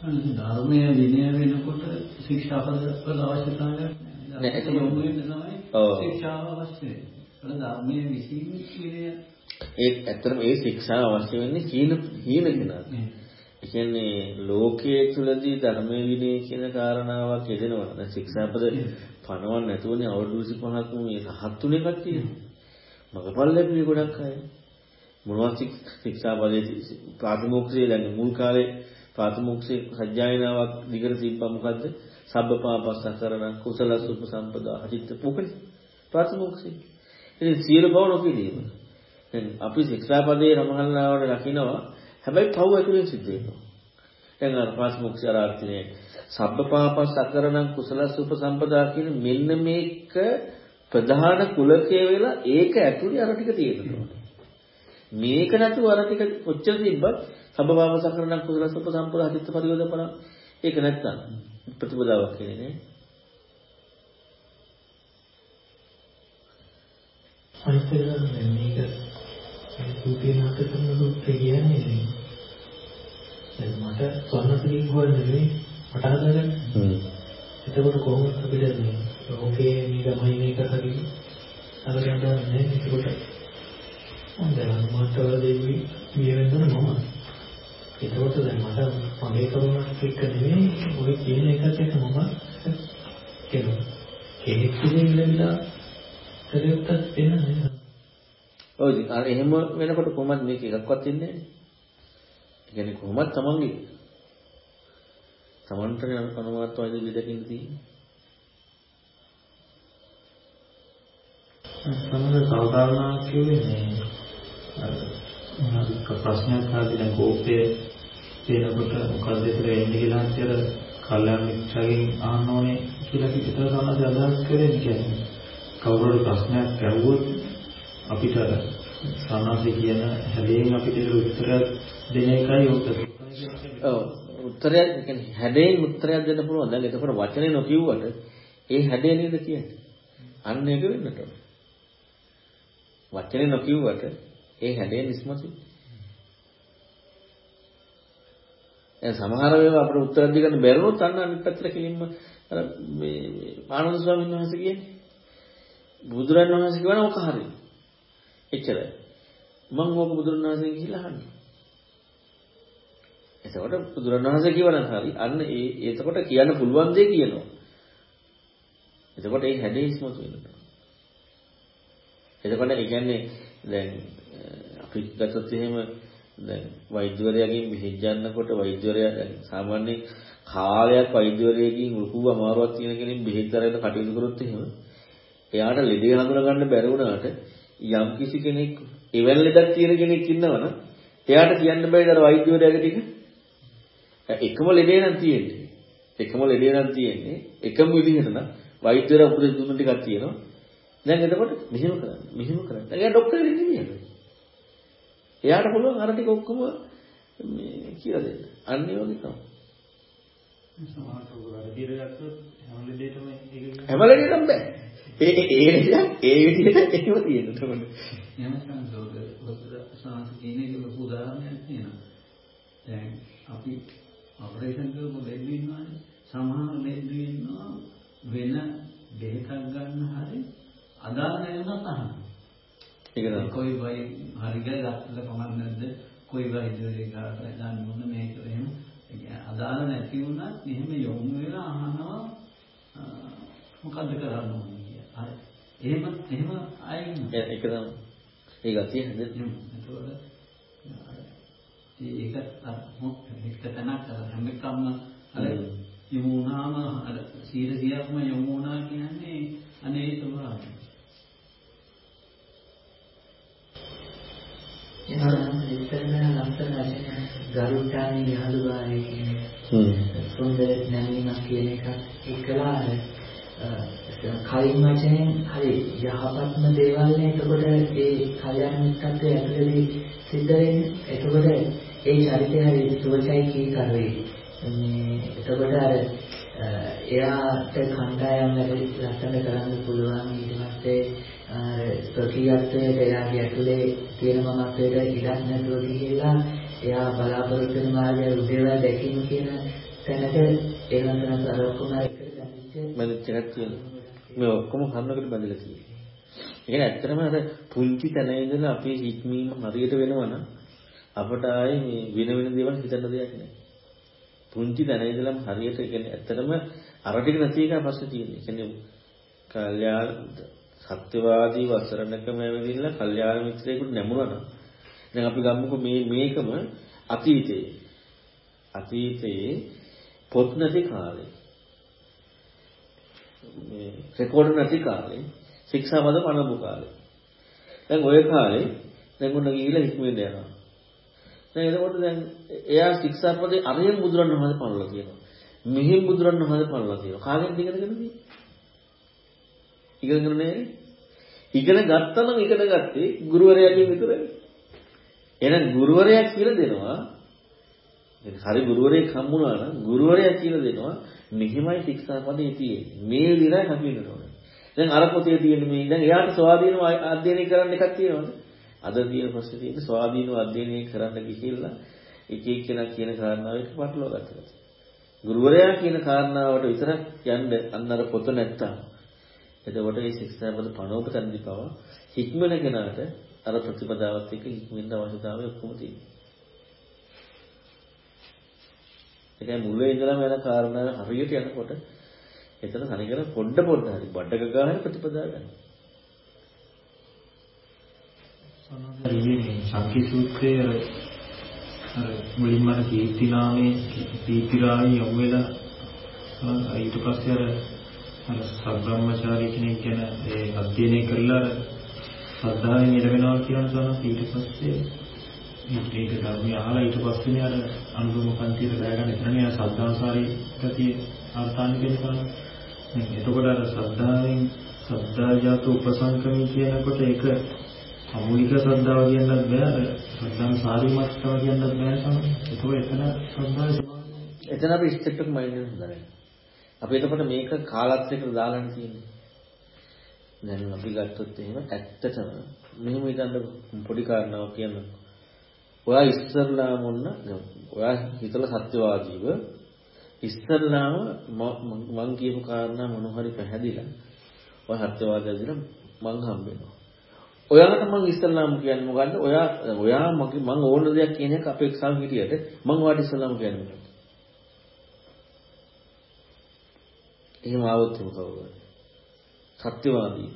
යන්නේ. ධර්මයේ විනය වෙනකොට ශික්ෂාපද වල අවශ්‍යතාවයක් නෑ ඒක යොමු වෙන්න තමයි. ශික්ෂාව අවශ්‍ය වෙන්නේ. ධර්මයේ විසීම විනය ඒ ඇත්තටම ඒ ශික්ෂාව අවශ්‍ය වෙන්නේ හීන හීන කෙනාට. ඒ කියන්නේ ලෝකයේ තුලදී ධර්මයේ විනය කියන කාරණාවක් යෙදෙනවා. දැන් ශික්ෂාපද පනවන්න නැතුවනේ අවුරුදු 25ක් මේ රහත්ුනේ කට්ටිය. මගපල් ලැබුණේ ගොඩක් අය. මොනවද ශික්ෂාපදයේ ප්‍රාතිමෝක්ෂයේ දැන් මුල් කාලේ ප්‍රාතිමෝක්ෂයේ සත්‍යයනාවක් දිගට තිබ්බා මොකද්ද? සබ්බ පාපස්සකරණ කුසල සුප සම්පදා අහිත මොකද? ප්‍රාතිමෝක්ෂය. ඉතින් සියලු බව නොපිළීම. දැන් අපි ශික්ෂාපදයේ රමහල්ලාවට රකින්නවා හැබැයි පව් ඇතුලෙන් සිද්ධ වෙනවා. දැන් අර ප්‍රාතිමෝක්ෂය ආර්ථිනේ සබ්බ පාපස්සකරණ කුසල සුප සම්පදා කියන මෙන්න මේක ප්‍රධාන කුලකයේ වෙලා ඒක ඇතුලේ අර ටික තියෙනවා. මේක නැතුව අර ටික කොච්චර තිබ්බත් සබ්බභාව සකරණ කුසල සුප සම්පදා හිත පරිවදපන ඒක නැත්තම් ප්‍රතිපදාවක් කියන්නේ නේ. අනිත් එක දැන් මේක සූපේ නාටක කරන සූත්‍රය කියන්නේ දැන් මට ස්වර්ණසිරින් හොයන්න නෙවෙයි මට හදාගන්න. එතකොට කොහොමද අපිට මේ ලෝකයේ මේක මහිමේක හරි අරගෙන නැහැ එතකොට දැන් මාතවල දෙවි මේ වෙනදන මම? එතකොට දැන් මට මගේ කරුණක් එක්ක නෙමෙයි. ඔය කියන එකත් එක්ක මම කියනවා කෙනෙක් ඉඳලා කරේවත් වෙන නේද? ඔව් ඉතින් අර එහෙම වෙනකොට කොහොමද මේක එකක්වත් ඉන්නේ නැහැ. ඒ කියන්නේ කොහොමද තමන්ගේ? තමන්ට අනුමාත්වයිද විදකින්න තියෙන්නේ. සමහර සාධාරණ කියන්නේ මේ අර මොනවාද ප්‍රශ්නයක් ආදී දැන් කෝපයේ තියෙනකොට මොකද ඒතර වෙන්නේ කියලා හිතර කල්යාණ මිත්‍රගෙන් අහන්න ඕනේ කියලා විතර තමයි අදහස් කරන්නේ කියන්නේ. කවුරුහරි ප්‍රශ්නයක් ඇහුවොත් අපිට සාමාන්‍ය කියන හැදෙන් අපිට ඒක උත්තරයක් දෙන එකයි උත්ත. ඔව් උත්තරයක් කියන්නේ හැඩයෙන් උත්තරයක් දෙන්න පුළුවන්. දැන් එතකොට වචනේ නොකියුවට ඒ හැඩය නේද කියන්නේ. අන්න ඒක වෙන්නට ඕන. වචනේ නොකියුවට ඒ හැඩයෙන් ඉස්මතු. දැන් සමහර වෙලාව අපිට උත්තර දෙන්න බැරුණොත් අන්න අනිත් පැත්තට කෙලින්ම අර මේ ආනන්ද ස්වාමීන් වහන්සේ කියන්නේ බුදුරන් වහන්සේ කියනවා ඔක හරි. එච්චරයි. මම ඕක බුදුරන් වහන්සේගෙන් ගිහිල්ලා අහන්නේ. එතකොට බුදුරන් වහන්සේ කියවනම් හරි. අන්න ඒ එතකොට කියන්න පුළුවන් දේ කියනවා. එතකොට ඒ හැඩේ ඉස්මතු වෙනවා. එතකොට ඒ කියන්නේ දැන් අපි ගත්තොත් එහෙම දැන් වෛද්‍යවරයාගෙන් බෙහෙත් ගන්නකොට වෛද්‍යවරයා දැන් සාමාන්‍යයෙන් කාලයක් වෛද්‍යවරයෙක්ගෙන් ලොකු අමාරුවක් තියෙන කෙනෙක් බෙහෙත් අරගෙන කටයුතු කරොත් එහෙම එයාට ලෙඩේ හඳුනා ගන්න බැරි වුණාට යම් කිසි කෙනෙක් එවැනි ලෙඩක් තියෙන කෙනෙක් ඉන්නවනම් එයාට කියන්න බැරිද අර වෛද්‍යවරයාගේ ටික? එකම ලෙඩේ නම් තියෙන්නේ. එකම ලෙඩේ නම් තියෙන්නේ. එකම විදිහට නම් වෛද්‍යවරයා උපදෙස් දුන්න ටිකක් තියෙනවා. දැන් එතකොට මෙහෙම කරන්න මෙහෙම කරන්න. දැන් එයා ડોක්ටර් කෙනෙක් නෙමෙයි එයාට පුළුවන් අර ටික ඔක්කොම මේ කියලා දෙන්න. අන්න ඒ වගේ තමයි. සමහරට ඔය වැඩ తీරගත්තොත් හැම ලෙඩේටම ඒක කියන්නේ හැම ලෙඩේටම බෑ. ඒ ඒ ලෙඩක් ඒ විදිහට එහෙම තියෙනවා තමයි එහෙම සංසෝද ඔතන සාංශ කියන එක ලොකු උදාහරණයක් තියෙනවා. දැන් අපි ඔපරේෂන් කරපු ලෙඩ ඉන්නවානේ. සමහර ලෙඩ ඉන්නවා වෙන බෙහෙතක් ගන්න හරි අදාළ නැවුණත් අහනවා. ඒක තමයි කොයි වයි හරි ගත්තල කමක් නැද්ද? කොයි වයිදරේ කාට ගන්න ඕන මේක එහෙම. අදාළ නැති වුණත් එහෙම යොමු වෙලා අහනවා මොකද්ද කරන්න ඕනේ කියලා. හරි. එහෙම එහෙම අය ඉන්නවා. ඒක තමයි ඒ ගතිය හැදෙන්නේ ඒක එක තැනක් අර හැම එකක්ම අර යමු වුණාම අර 100%ක්ම යමු වුණා කියන්නේ අනේ ඒ එනවා ඉස්සෙල්ල ලස්සන ගරුටානි යහළුවායි කියන හ්ම්. සුන්දර නැමීමක් කියන එක එකලා කලින් වචනෙන් හරි යහපත්ම දේවල් නේ. එතකොට ඒ කල්යාණ මිත්‍රත්වයේ ඇතුළේදී සිද්ධ වෙන්නේ. එතකොට ඒ චරිතය හරි සුවචයි කී කරේ මේ එතකොට අර එයාට කණ්ඩායම් වැඩ ලස්සන කරන්න පුළුවන් ඊට පස්සේ ස්වකීයත්වයට එයාගේ ඇතුලේ තියෙන මමත්වයට ඉඩක් නැතුව ගිහිල්ලා එයා බලාපොරොත්තු වෙන මාර්ගය උදේවල් දැකීම කියන තැනට ඒ වන්දනත් අර ඔක්කොම එකට දැනෙච්ච මැදිච්ච එකක් තියෙනවා. මේ ඔක්කොම කන්නකට බැඳලා තියෙනවා. ඒ කියන්නේ ඇත්තටම අර පුංචි තැන ඉඳලා අපේ හික්මීම හරියට වෙනවනම් අපට ආයේ මේ වෙන වෙන දේවල් හිතන්න දෙයක් නැහැ පුංචි තැන ඉඳලම හරියට ඒ කියන්නේ ඇත්තටම අර ටික නැති එක පස්සේ තියෙන්නේ. ඒ කියන්නේ කල්යාණ සත්‍යවාදී වසරණකම ඇවිදින්න කල්යාණ මිත්‍රයෙකුට නැමුණා නම්. දැන් අපි ගමුකෝ මේ මේකම අතීතයේ අතීතයේ පොත් නැති කාලේ. මේ රෙකෝඩ් නැති කාලේ. ශික්ෂාපද පනපු කාලේ. දැන් ওই කාලේ දැන් උන්න ගිහිල්ලා හික්මෙන්න යනවා. දැන් එතකොට දැන් එයා ශික්ෂාපදේ අරියන් බුදුරණවහන්සේ පනවලා තියෙනවා. මෙහෙම බුදුරණවහන්සේ පනවලා තියෙනවා. කාගෙන්ද ඉගෙනගෙන තියෙන්නේ ඉගෙනගෙන නෑ ඉගෙන ගත්තා නම් ඉගෙන ගත්තේ ගුරුවරයාගෙන් විතරයි එහෙනම් ගුරුවරයා කියලා දෙනවා හරි ගුරුවරයෙක් හම්බුණා නම් ගුරුවරයා කියලා දෙනවා මෙහිමයි ශික්ෂාපදේ තියෙන්නේ. මේ විදිහයි හම්බෙන්න ඕනේ. දැන් අර පොතේ තියෙන මේ දැන් එයාට ස්වාධීනව අධ්‍යයනය කරන්න එකක් තියෙනවද? අද තියෙන ප්‍රශ්නේ තියෙන්නේ ස්වාධීනව අධ්‍යයනය කරන්න ගිහිල්ලා එක එක්කෙනා කියන කාරණාවට පටලවා ගන්නවා. ගුරුවරයා කියන කාරණාවට විතරක් යන්න අන්න අර පොත නැත්තම් එතකොට මේ ශික්ෂාපද පනෝප තන්දි පව හික්මන කෙනාට අර ප්‍රතිපදාවත් එක්ක හික්මෙන්න අවශ්‍යතාවය ඔක්කොම තියෙනවා. ඒකයි මුල්ලේ ඉඳලාම යන කාරණා හරියට යනකොට එතන තනිකර පොඩ පොඩ හරි බඩක ගාන ප්‍රතිපදා ගන්න. සමහර ශාන්ති සූත්‍රයේ අර අර මුලින්ම අර කීර්ති නාමයේ කීර්තිරාමී යොමු වෙලා ඊට පස්සේ අර අර සබ්‍රාහ්මචාරී කෙනෙක් ගැන ඒ අධ්‍යයනය කරලා අර ශ්‍රද්ධාවෙන් ඉරවෙනවා කියන සනස් ඊට පස්සේ ඒක ධර්මය අහලා ඊට පස්සේනේ අර අනුගම පන්තියට බෑගන්න එතනනේ අර සද්ධාසාරී ගතිය අර්ථාන්විත වෙනවා. එතකොට අර ශ්‍රද්ධාවෙන් සද්ධාජාත උපසංකමී කියනකොට ඒක අමූලික ශ්‍රද්ධාව කියන්නත් බෑ අර ශ්‍රද්ධාන් සාරිමත්තාව කියන්නත් බෑ තමයි. ඒක එතන ශ්‍රද්ධාව එතන අපි ස්ටෙප් එක මයින්ඩ් එකෙන් හදාගන්න. අපි එතකොට මේක කාලත් එක්ක දාලානේ තියෙන්නේ. දැන් අපි ගත්තොත් එහෙම ඇත්තටම මෙහෙම හිතන්න පොඩි කාරණාවක් කියන්න. ඔයා ඉස්සරලාම ඔන්න ඔයා හිතලා සත්‍යවාදීව ඉස්සරලාම මං කියපු කාරණා මොන හරි පැහැදිලා ඔය සත්‍යවාදයේදී මං හම්බ වෙනවා. ඔයාලට මං ඉස්සල්ලාම කියන්නේ මොකද්ද? ඔයා ඔයා මගේ මං ඕන දෙයක් කියන එක අපේක්ෂාව හිටියට මං ඔයාලට ඉස්සල්ලාම කියන්නේ මොකක්ද? එහෙම ආවොත් මොකද? සත්‍යවාදී.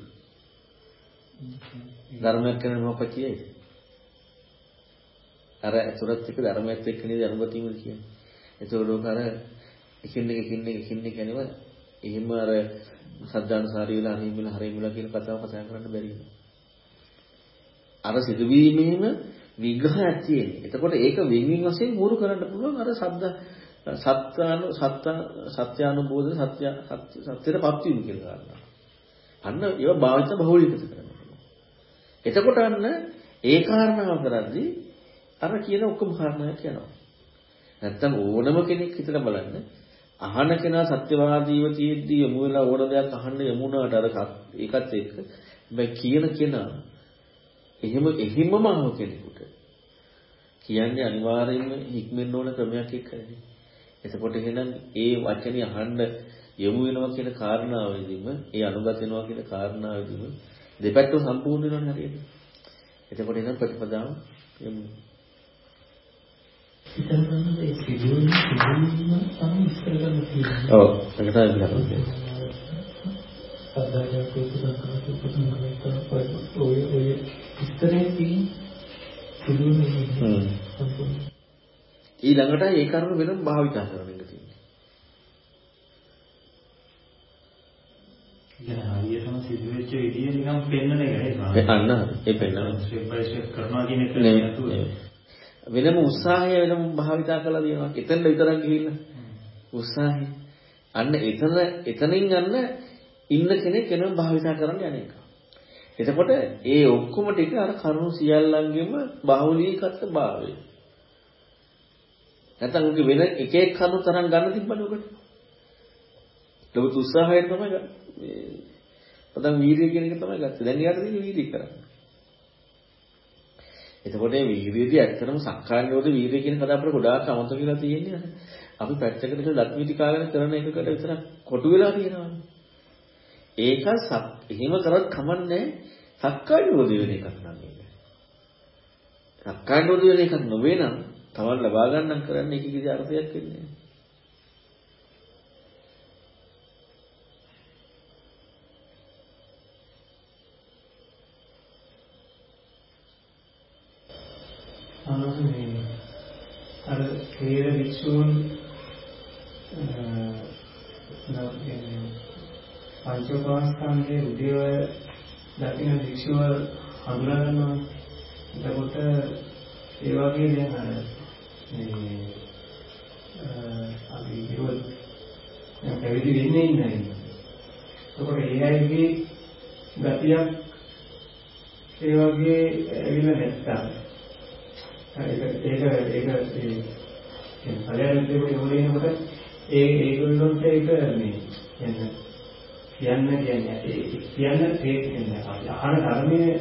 ධර්මයක් කියන මොකක්ද කියන්නේ? අර අතුරත් එක්ක ධර්මයත් එක්ක නේද අනුගතීම කියන්නේ. ඒතකොට ඔක අර එකින් එක එකින් එක එකින් එක යනවා. එහෙම අර සද්ධානුසාරී වෙලා අනිහිම වෙලා හරිම වෙලා කියන කතාව කතා කරන්න බැරි වෙනවා. අර සිදුවීමේම විග්‍රහයක් තියෙනවා. එතකොට ඒක වින්වින් වශයෙන් මූල කරන්න පුළුවන් අර සද්ද සත්‍යානු සත්‍ය සත්‍යානුබෝධ සත්‍ය සත්‍යයටපත් වීම කියලා ගන්නවා. අන්න ඒවා භාවිත බහුලීකృత කරන්න පුළුවන්. එතකොට අන්න ඒ කාරණාව කරද්දී අර කියන ඔක්කොම කාරණා කියනවා. නැත්තම් ඕනම කෙනෙක් හිතලා බලන්න අහන කෙනා සත්‍යවාදීව තියෙද්දි යමු වෙලා ඕන දෙයක් අහන්න යමුනාට අර ඒකත් එක්ක හැබැයි කියන කෙනා එහෙම එහෙමම අහව කෙනෙකුට කියන්නේ අනිවාර්යයෙන්ම හික්මෙන්න ඕන ක්‍රමයක් එක්කනේ. එතකොට එහෙනම් ඒ වචනේ අහන්න යොමු වෙනවා කියන කාරණාවෙදිම ඒ අනුගත වෙනවා කියන කාරණාවෙදිම දෙපැත්තම සම්පූර්ණ වෙනවනේ හරියට. එතකොට එහෙනම් ප්‍රතිපදාව යමු. ඔව් ඒක තමයි කුසල කරතු කුසල කරතු ඔය ඔය ඉස්තරේ තියෙන සිදුවීම හ්ම්. ඊළඟට ඒ කරුණ වෙනම භාවිතා කරන එක තියෙනවා. ඉතින් හරියටම සිදුවෙච්ච විදිය නිකන් පෙන්වන එක ඒ අන්න ඒ පෙන්වන ස්ටෙප් බයි ස්ටෙප් කරනවා කියන එක නෙවෙයි. වෙනම උත්සාහය වෙනම භාවිතා කරලා තියෙනවා. එතනට විතරක් ගිහිල්ලා උත්සාහය. අන්න එතන එතනින් අන්න ඉන්න කෙනෙක් වෙනම භාවිතා කරන්න යන එක. එතකොට ඒ ඔක්කොම ටික අර කරුණු සියල්ලංගෙම බාහුලීකත් භාවය. නැත්නම් උගේ වෙන එක එක කරුණු තරම් ගන්න තිබ්බනේ උකට. ලොකු උත්සාහයෙන් තමයි මේ පදන් වීර්යය කියන එක තමයි ගත්තේ. දැන් ඊට තියෙන වීර්යය කරන්නේ. එතකොට මේ වීර්යයේදී ඇත්තටම සක්කාය නිරෝධ වීර්යය කියන කතාව අපිට ගොඩාක් අමතක වෙලා තියෙන්නේ. අපි පැත්තකට ඉඳලා දත්මිටි කාගෙන කරන එකකට විතර කොටු වෙලා තියෙනවා. ඒක සත් එහෙම කරත් කමන්නේ සක්කාය නිරෝධ වෙන එකක් නම් මේක. සක්කාය නිරෝධ වෙන එකක් නොවේ නම් තමන් ලබා ගන්න කරන්නේ ඒක කිසි අර්ථයක් වෙන්නේ නැහැ. අනුසනේ අර තේර වික්ෂූන් පංචෝපාස්කන්ධයේ උදේව දකින්න වික්ෂුව හඳුනා ගන්නවා. එතකොට ඒ වගේ දැන් අර මේ අපි විරෝධ දැන් පැවිදි වෙන්නේ ඉන්නයි. එතකොට ඒ අයගේ ගතියක් ඒ වගේ ඇවිල්ලා නැත්තම් ඒක ඒක ඒක ඒ පළයන් දෙක යොමුනේකොට ඒ ඒගොල්ලොන්ට ඒක මේ කියන්නේ කියන්න කියන්නේ ඒ කියන්න තේරෙන්නේ අපි අහන ධර්මයේ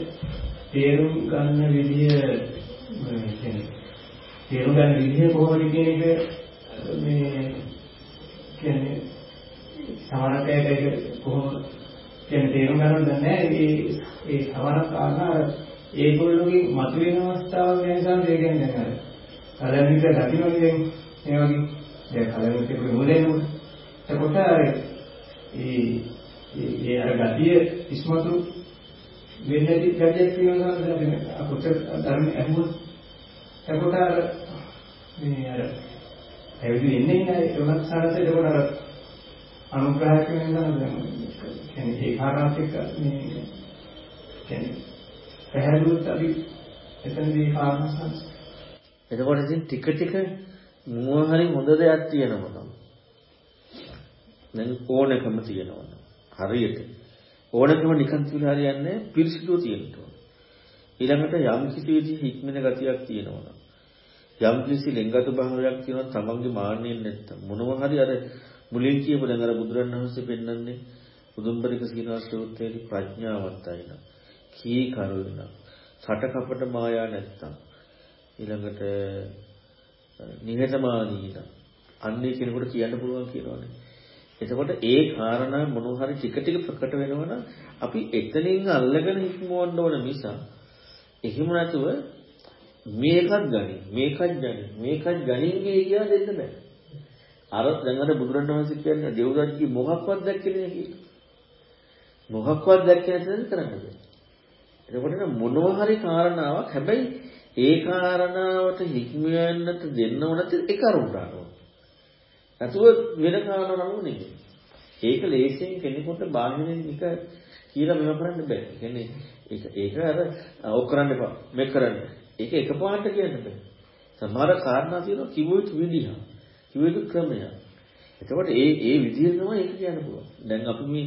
තේරුම් ගන්න විදිය කියන්නේ තේරුම් ගන්න විදිය කොහොමද කියන එක මේ කියන්නේ සමහරක් අයට ඒක කොහොම කියන්නේ තේරුම් ගන්න දන්නේ ඒ ඒ සමහරක් කාරණා ඒගොල්ලෝගේ මතුවෙන අවස්ථාව වෙනසක් ඒ කියන්නේ අර කලින්ට දකින්නනේ මේ වගේ දැන් කලින්ට මුලේනොත් එතකොට ඒ ඒ අර ගතිය ඉස්මතු වෙන්නේ නැති ගතියක් තියෙනවා නේද අපිට ධර්ම ඇහුවොත් එතකොට අර මේ අර ඇවිත් ඉන්නේ නෑ ඒවත් සාරස ඒකට අර අනුග්‍රහයක් වෙනවා දැන් කියන්නේ ඒ කාරණාත් එක්ක මේ කියන්නේ පැහැදිලිවත් අපි එතනදී කාරණා සංස් එතකොට ඉතින් ටික ටික මොනවා හරි හොඳ දෙයක් තියෙනවා නම් දැන් ඕනකම තියෙනවා නම් හරියට ඕනකම නිකන් තියලා හරියන්නේ පිරිසිදුව තියෙනවා ඊළඟට යම් කිසි විදිහේ හික්මන ගතියක් තියෙනවා නම් යම් කිසි ලෙන්ගත භාවයක් තියෙනවා තමන්ගේ මාන්නෙන් නැත්තම් මොනවා හරි අර මුලින් කියපු දැන් අර බුදුරණවහන්සේ පෙන්වන්නේ උදුම්බරික සීනාස් සූත්‍රයේ ප්‍රඥාවන්තයි නා කී කරුණ සට කපට මායා නැත්තම්. ඊළඟට නිහතමානී නා අන්නේ කෙනෙකුට කියන්න පුළුවන් කියනවනේ. එතකොට ඒ කාරණා මොනවා හරි ටික ටික ප්‍රකට වෙනවනම් අපි එතනින් අල්ලගෙන හික්මවන්න ඕන නිසා එහෙම නැතුව මේකත් ගනි මේකත් ගනි මේකත් ගනින්ගේ කියලා දෙන්න බෑ. අර දැන් අර බුදුරණවහන්සේ කියන්නේ දෙව්රජ්ගේ මොහක්වත් දැක්කේ නෑ කියලා. මොහක්වත් දැක්කේ නැත්නම් කරන්න බෑ. එතකොට මොනවා හරි කාරණාවක් හැබැයි ඒ කාරණාවට හික්මයන්නට දෙන්න ඕනත් ඒ කරුණාව. නැතුව වෙන කාරණාවක් නෙමෙයි. ඒක ලේසියෙන් කෙනෙකුට බාහිරින් එක කියලා මෙව කරන්න බෑ. කියන්නේ ඒක ඒක අර ඔක් කරන්න එපා. මේක කරන්න. ඒක එකපාරට කියන්න බෑ. සමහර කාරණා තියෙනවා කිව්ව යුතු විදිහ. කිව්ව යුතු ක්‍රමය. එතකොට ඒ ඒ විදිහ තමයි ඒක කියන්න පුළුවන්. දැන් අපි මේ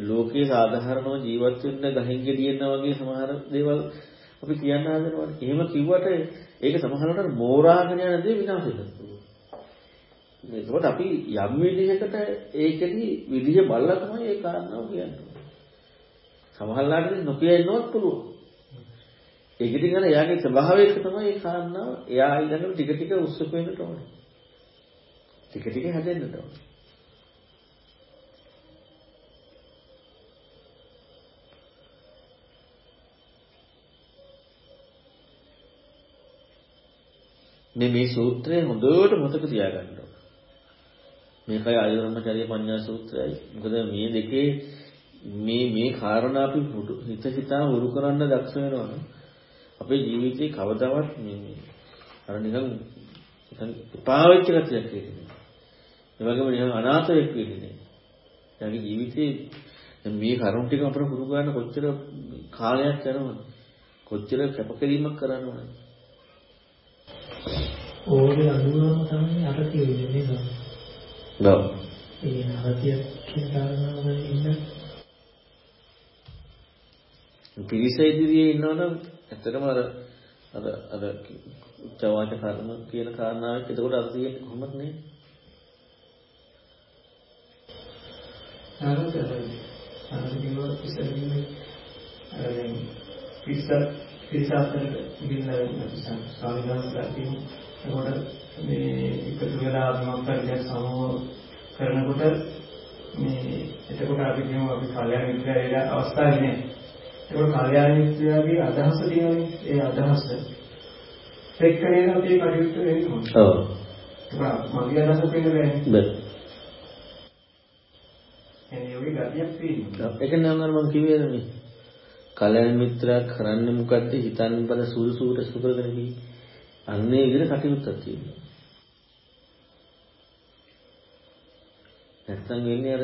ලෝකයේ සාධාරණව ජීවත් වෙන්න ගහින් ගෙඩියනවා වගේ සමහර දේවල් අපි කියන්න හදනවානේ. එහෙම කිව්වට ඒක සමහරවිට මෝරාගෙන යන දේ විනාශ වෙනවා. ඒකෝට අපි යම් විදිහකට ඒකෙදි විදිහ බලලා තමයි ඒ කාරණාව කියන්නේ. සමහරලාට නොකිය ඉන්නවත් පුළුවන්. ඒක ඉතින් අර එයාගේ ස්වභාවය එක තමයි ඒ කාරණාව එයා ඊළඟට ටික ටික උස්සක වෙන්නට ඕනේ. ටික ටික හැදෙන්නට ඕනේ. මේ මේ සූත්‍රය හොඳට මතක තියාගන්න ඕන. මේකයි ආයුර්මචර්ය පඤ්ඤා සූත්‍රයයි. මොකද මේ දෙකේ මේ මේ කාරණා අපි හිත හිතා උරු කරන්න දක්ෂ වෙනවා අපේ ජීවිතේ කවදාවත් මේ අර නිකන් නිකන් එපා වෙච්ච ගතියක් තියෙනවා. ඒ වගේම නිකන් අනාථයෙක් වෙන්නේ. එයාගේ ජීවිතේ මේ කරුණ ටික අපිට පුරු ගන්න කොච්චර කාලයක් යනවද? කොච්චර කැපකිරීමක් කරනවද? ඕනේ අනුරම තමයි අරතිය වෙන්නේ නේද? නෝ. ඒ අරතිය කියන කාරණාව ඉන්න පිරිස ඉදිරියේ ඉන්නවනම් ඇත්තටම අර අර අර උච්චවාච කර්ම කියන කාරණාවක් එතකොට අර තියෙන්නේ කොහොමද නේ? සාරතරයි. සාරදිනව ඉස්සරහින් අර දැන් පිරිස පිරිස අතර ඉන්න ස්වාමීන් වහන්සේලා ඒකට මේ එකතු වෙලා අභිමන්ත්‍රණය සමූහ කරනකොට මේ එතකොට අපි කියමු අපි කල්යාණ මිත්‍රයලා අවස්ථාවේ නේ ඒක කල්යාණ මිත්‍රයාගේ අදහස තියෙනනේ ඒ අදහස එක්කනේ අපි කටයුතු වෙන්නේ. ඔව්. ඒක මගේ අදහස වෙන්නේ බෑ. එන්නේ ඔය ගතියක් තියෙනවා. ඒක නම් අර මම කිව්වේ මේ කල්යාණ මිත්‍රා කරන්නේ මොකද්ද හිතන්න බල සූරු සූර සුකරගෙන කි. අන්නේ විදිහට කටයුත්තක් තියෙනවා. නැත්තම් වෙන්නේ අර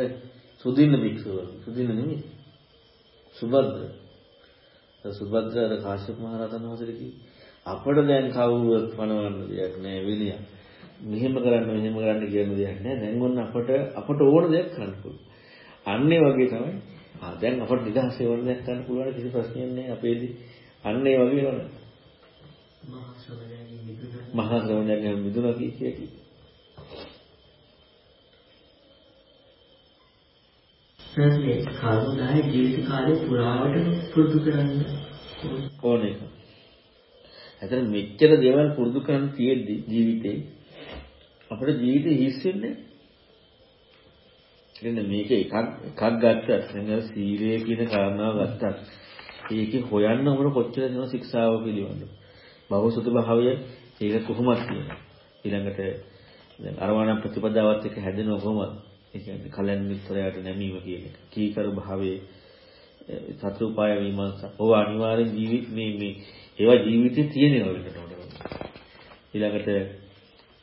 සුදින්න භික්ෂුව. සුදින්න නෙමෙයි. සුබද්ද. සුබද්දර කාශ්‍යප මහ රහතන් වහන්සේට කිව්වේ අපිට දැන් කවුරුවත් පණවන්න දෙයක් නැහැ විලිය. මෙහෙම කරන්න මෙහෙම කරන්න කියන දෙයක් නැහැ. දැන් ඔන්න අපට අපට ඕන දෙයක් කරන්න පුළුවන්. අන්නේ වගේ තමයි. ආ දැන් අපට නිදහස් දෙයක් කරන්න පුළුවන් කිසි ප්‍රශ්නයක් නැහැ අපේදී. අන්නේ වගේ නෝන. මහා ශ්‍රවණයන් මිදුණා කිය කිය. සර්ලේ කර්මදාය ජීවිත කාලේ පුරාවට පුරුදු කරන්න ඕන. ඇතර මෙච්චර දේවල් පුරුදු කරන් තියෙද්දි ජීවිතේ අපේ ජීවිතේ හිස් වෙන්නේ. කියන්නේ මේක එකක් එකක් ගත්තත් දැන් සීලය කියන කාරණාව ගත්තත් ඒකේ හොයන්න උඹට කොච්චර දෙනව ශික්ෂාව පිළිබඳ. බහුසුත භාවය ඒක කොහොමද තියෙන්නේ. ඊළඟට දැන් අරවාණ ප්‍රතිපදාවත් එක්ක හැදෙනව කොහොමද? ඒ කියන්නේ කලන් මිත්‍රයාට නැමීම කියන එක. කීකරු භාවයේ සත්‍රුපාය විමර්ශන. ඔව් අනිවාර්යෙන් ජීවිත මේ මේ ඒවා ජීවිතේ තියෙනවා වෙනකොට. ඊළඟට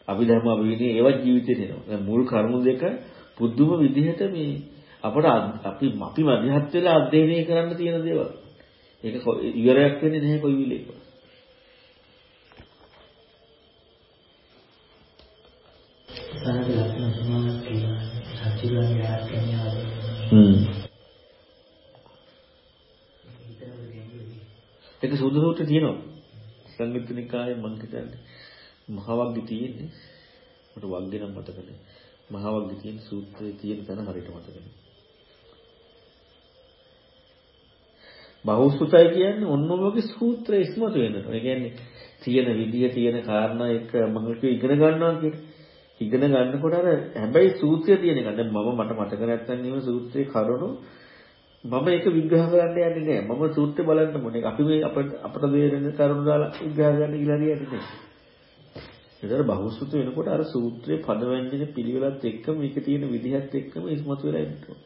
අභිධර්ම අභිවිනය ඒවත් ජීවිතේ දෙනවා. දැන් මුල් කරුණු දෙක පුදුම විදිහට මේ අපට අපි අපි මධ්‍යහත් වෙලා අධ්‍යයනය කරන්න තියෙන දේවල්. ඒක ඉවරයක් වෙන්නේ නැහැ කොයි විලේක. සාරද ලක්ෂණ සමාන කියලා සත්‍යයන් යාත්‍රණය හ්ම්. ඒක සුදු සූත්‍රයේ තියෙනවා. සංයුත්ත නිකායේ මම හිතන්නේ මහවග්ගි තියෙන්නේ. මට වග්ගේ නම් මතක නැහැ. මහවග්ගි තියෙන සූත්‍රයේ තියෙන තැන හරියට මතක නැහැ. බහුසුතයි කියන්නේ ඔන්නෝමගේ සූත්‍රය ඉස්මතු වෙනවා. ඒ කියන්නේ තියෙන විදිය තියෙන කාරණා එක මම ඉගෙන ගන්නවා කියන්නේ. ඉගෙන ගන්නකොට අර හැබැයි සූත්‍රය තියෙන එක. දැන් මම මට මතක නැත්නම් නෙමෙයි සූත්‍රයේ කරුණු මම ඒක විග්‍රහ කරන්න යන්නේ නෑ. මම සූත්‍රය බලන්න ඕනේ. අපි මේ අපට අපට දෙරෙන කරුණු දාලා විග්‍රහ කරන්න කියලා හරියන්නේ නෑ. ඒතර බහුසුත වෙනකොට අර සූත්‍රයේ පද වැන්දින පිළිවෙලත් එක්ක මේක තියෙන විදිහත් එක්කම ඉස්මතු වෙලා ඉන්නවා.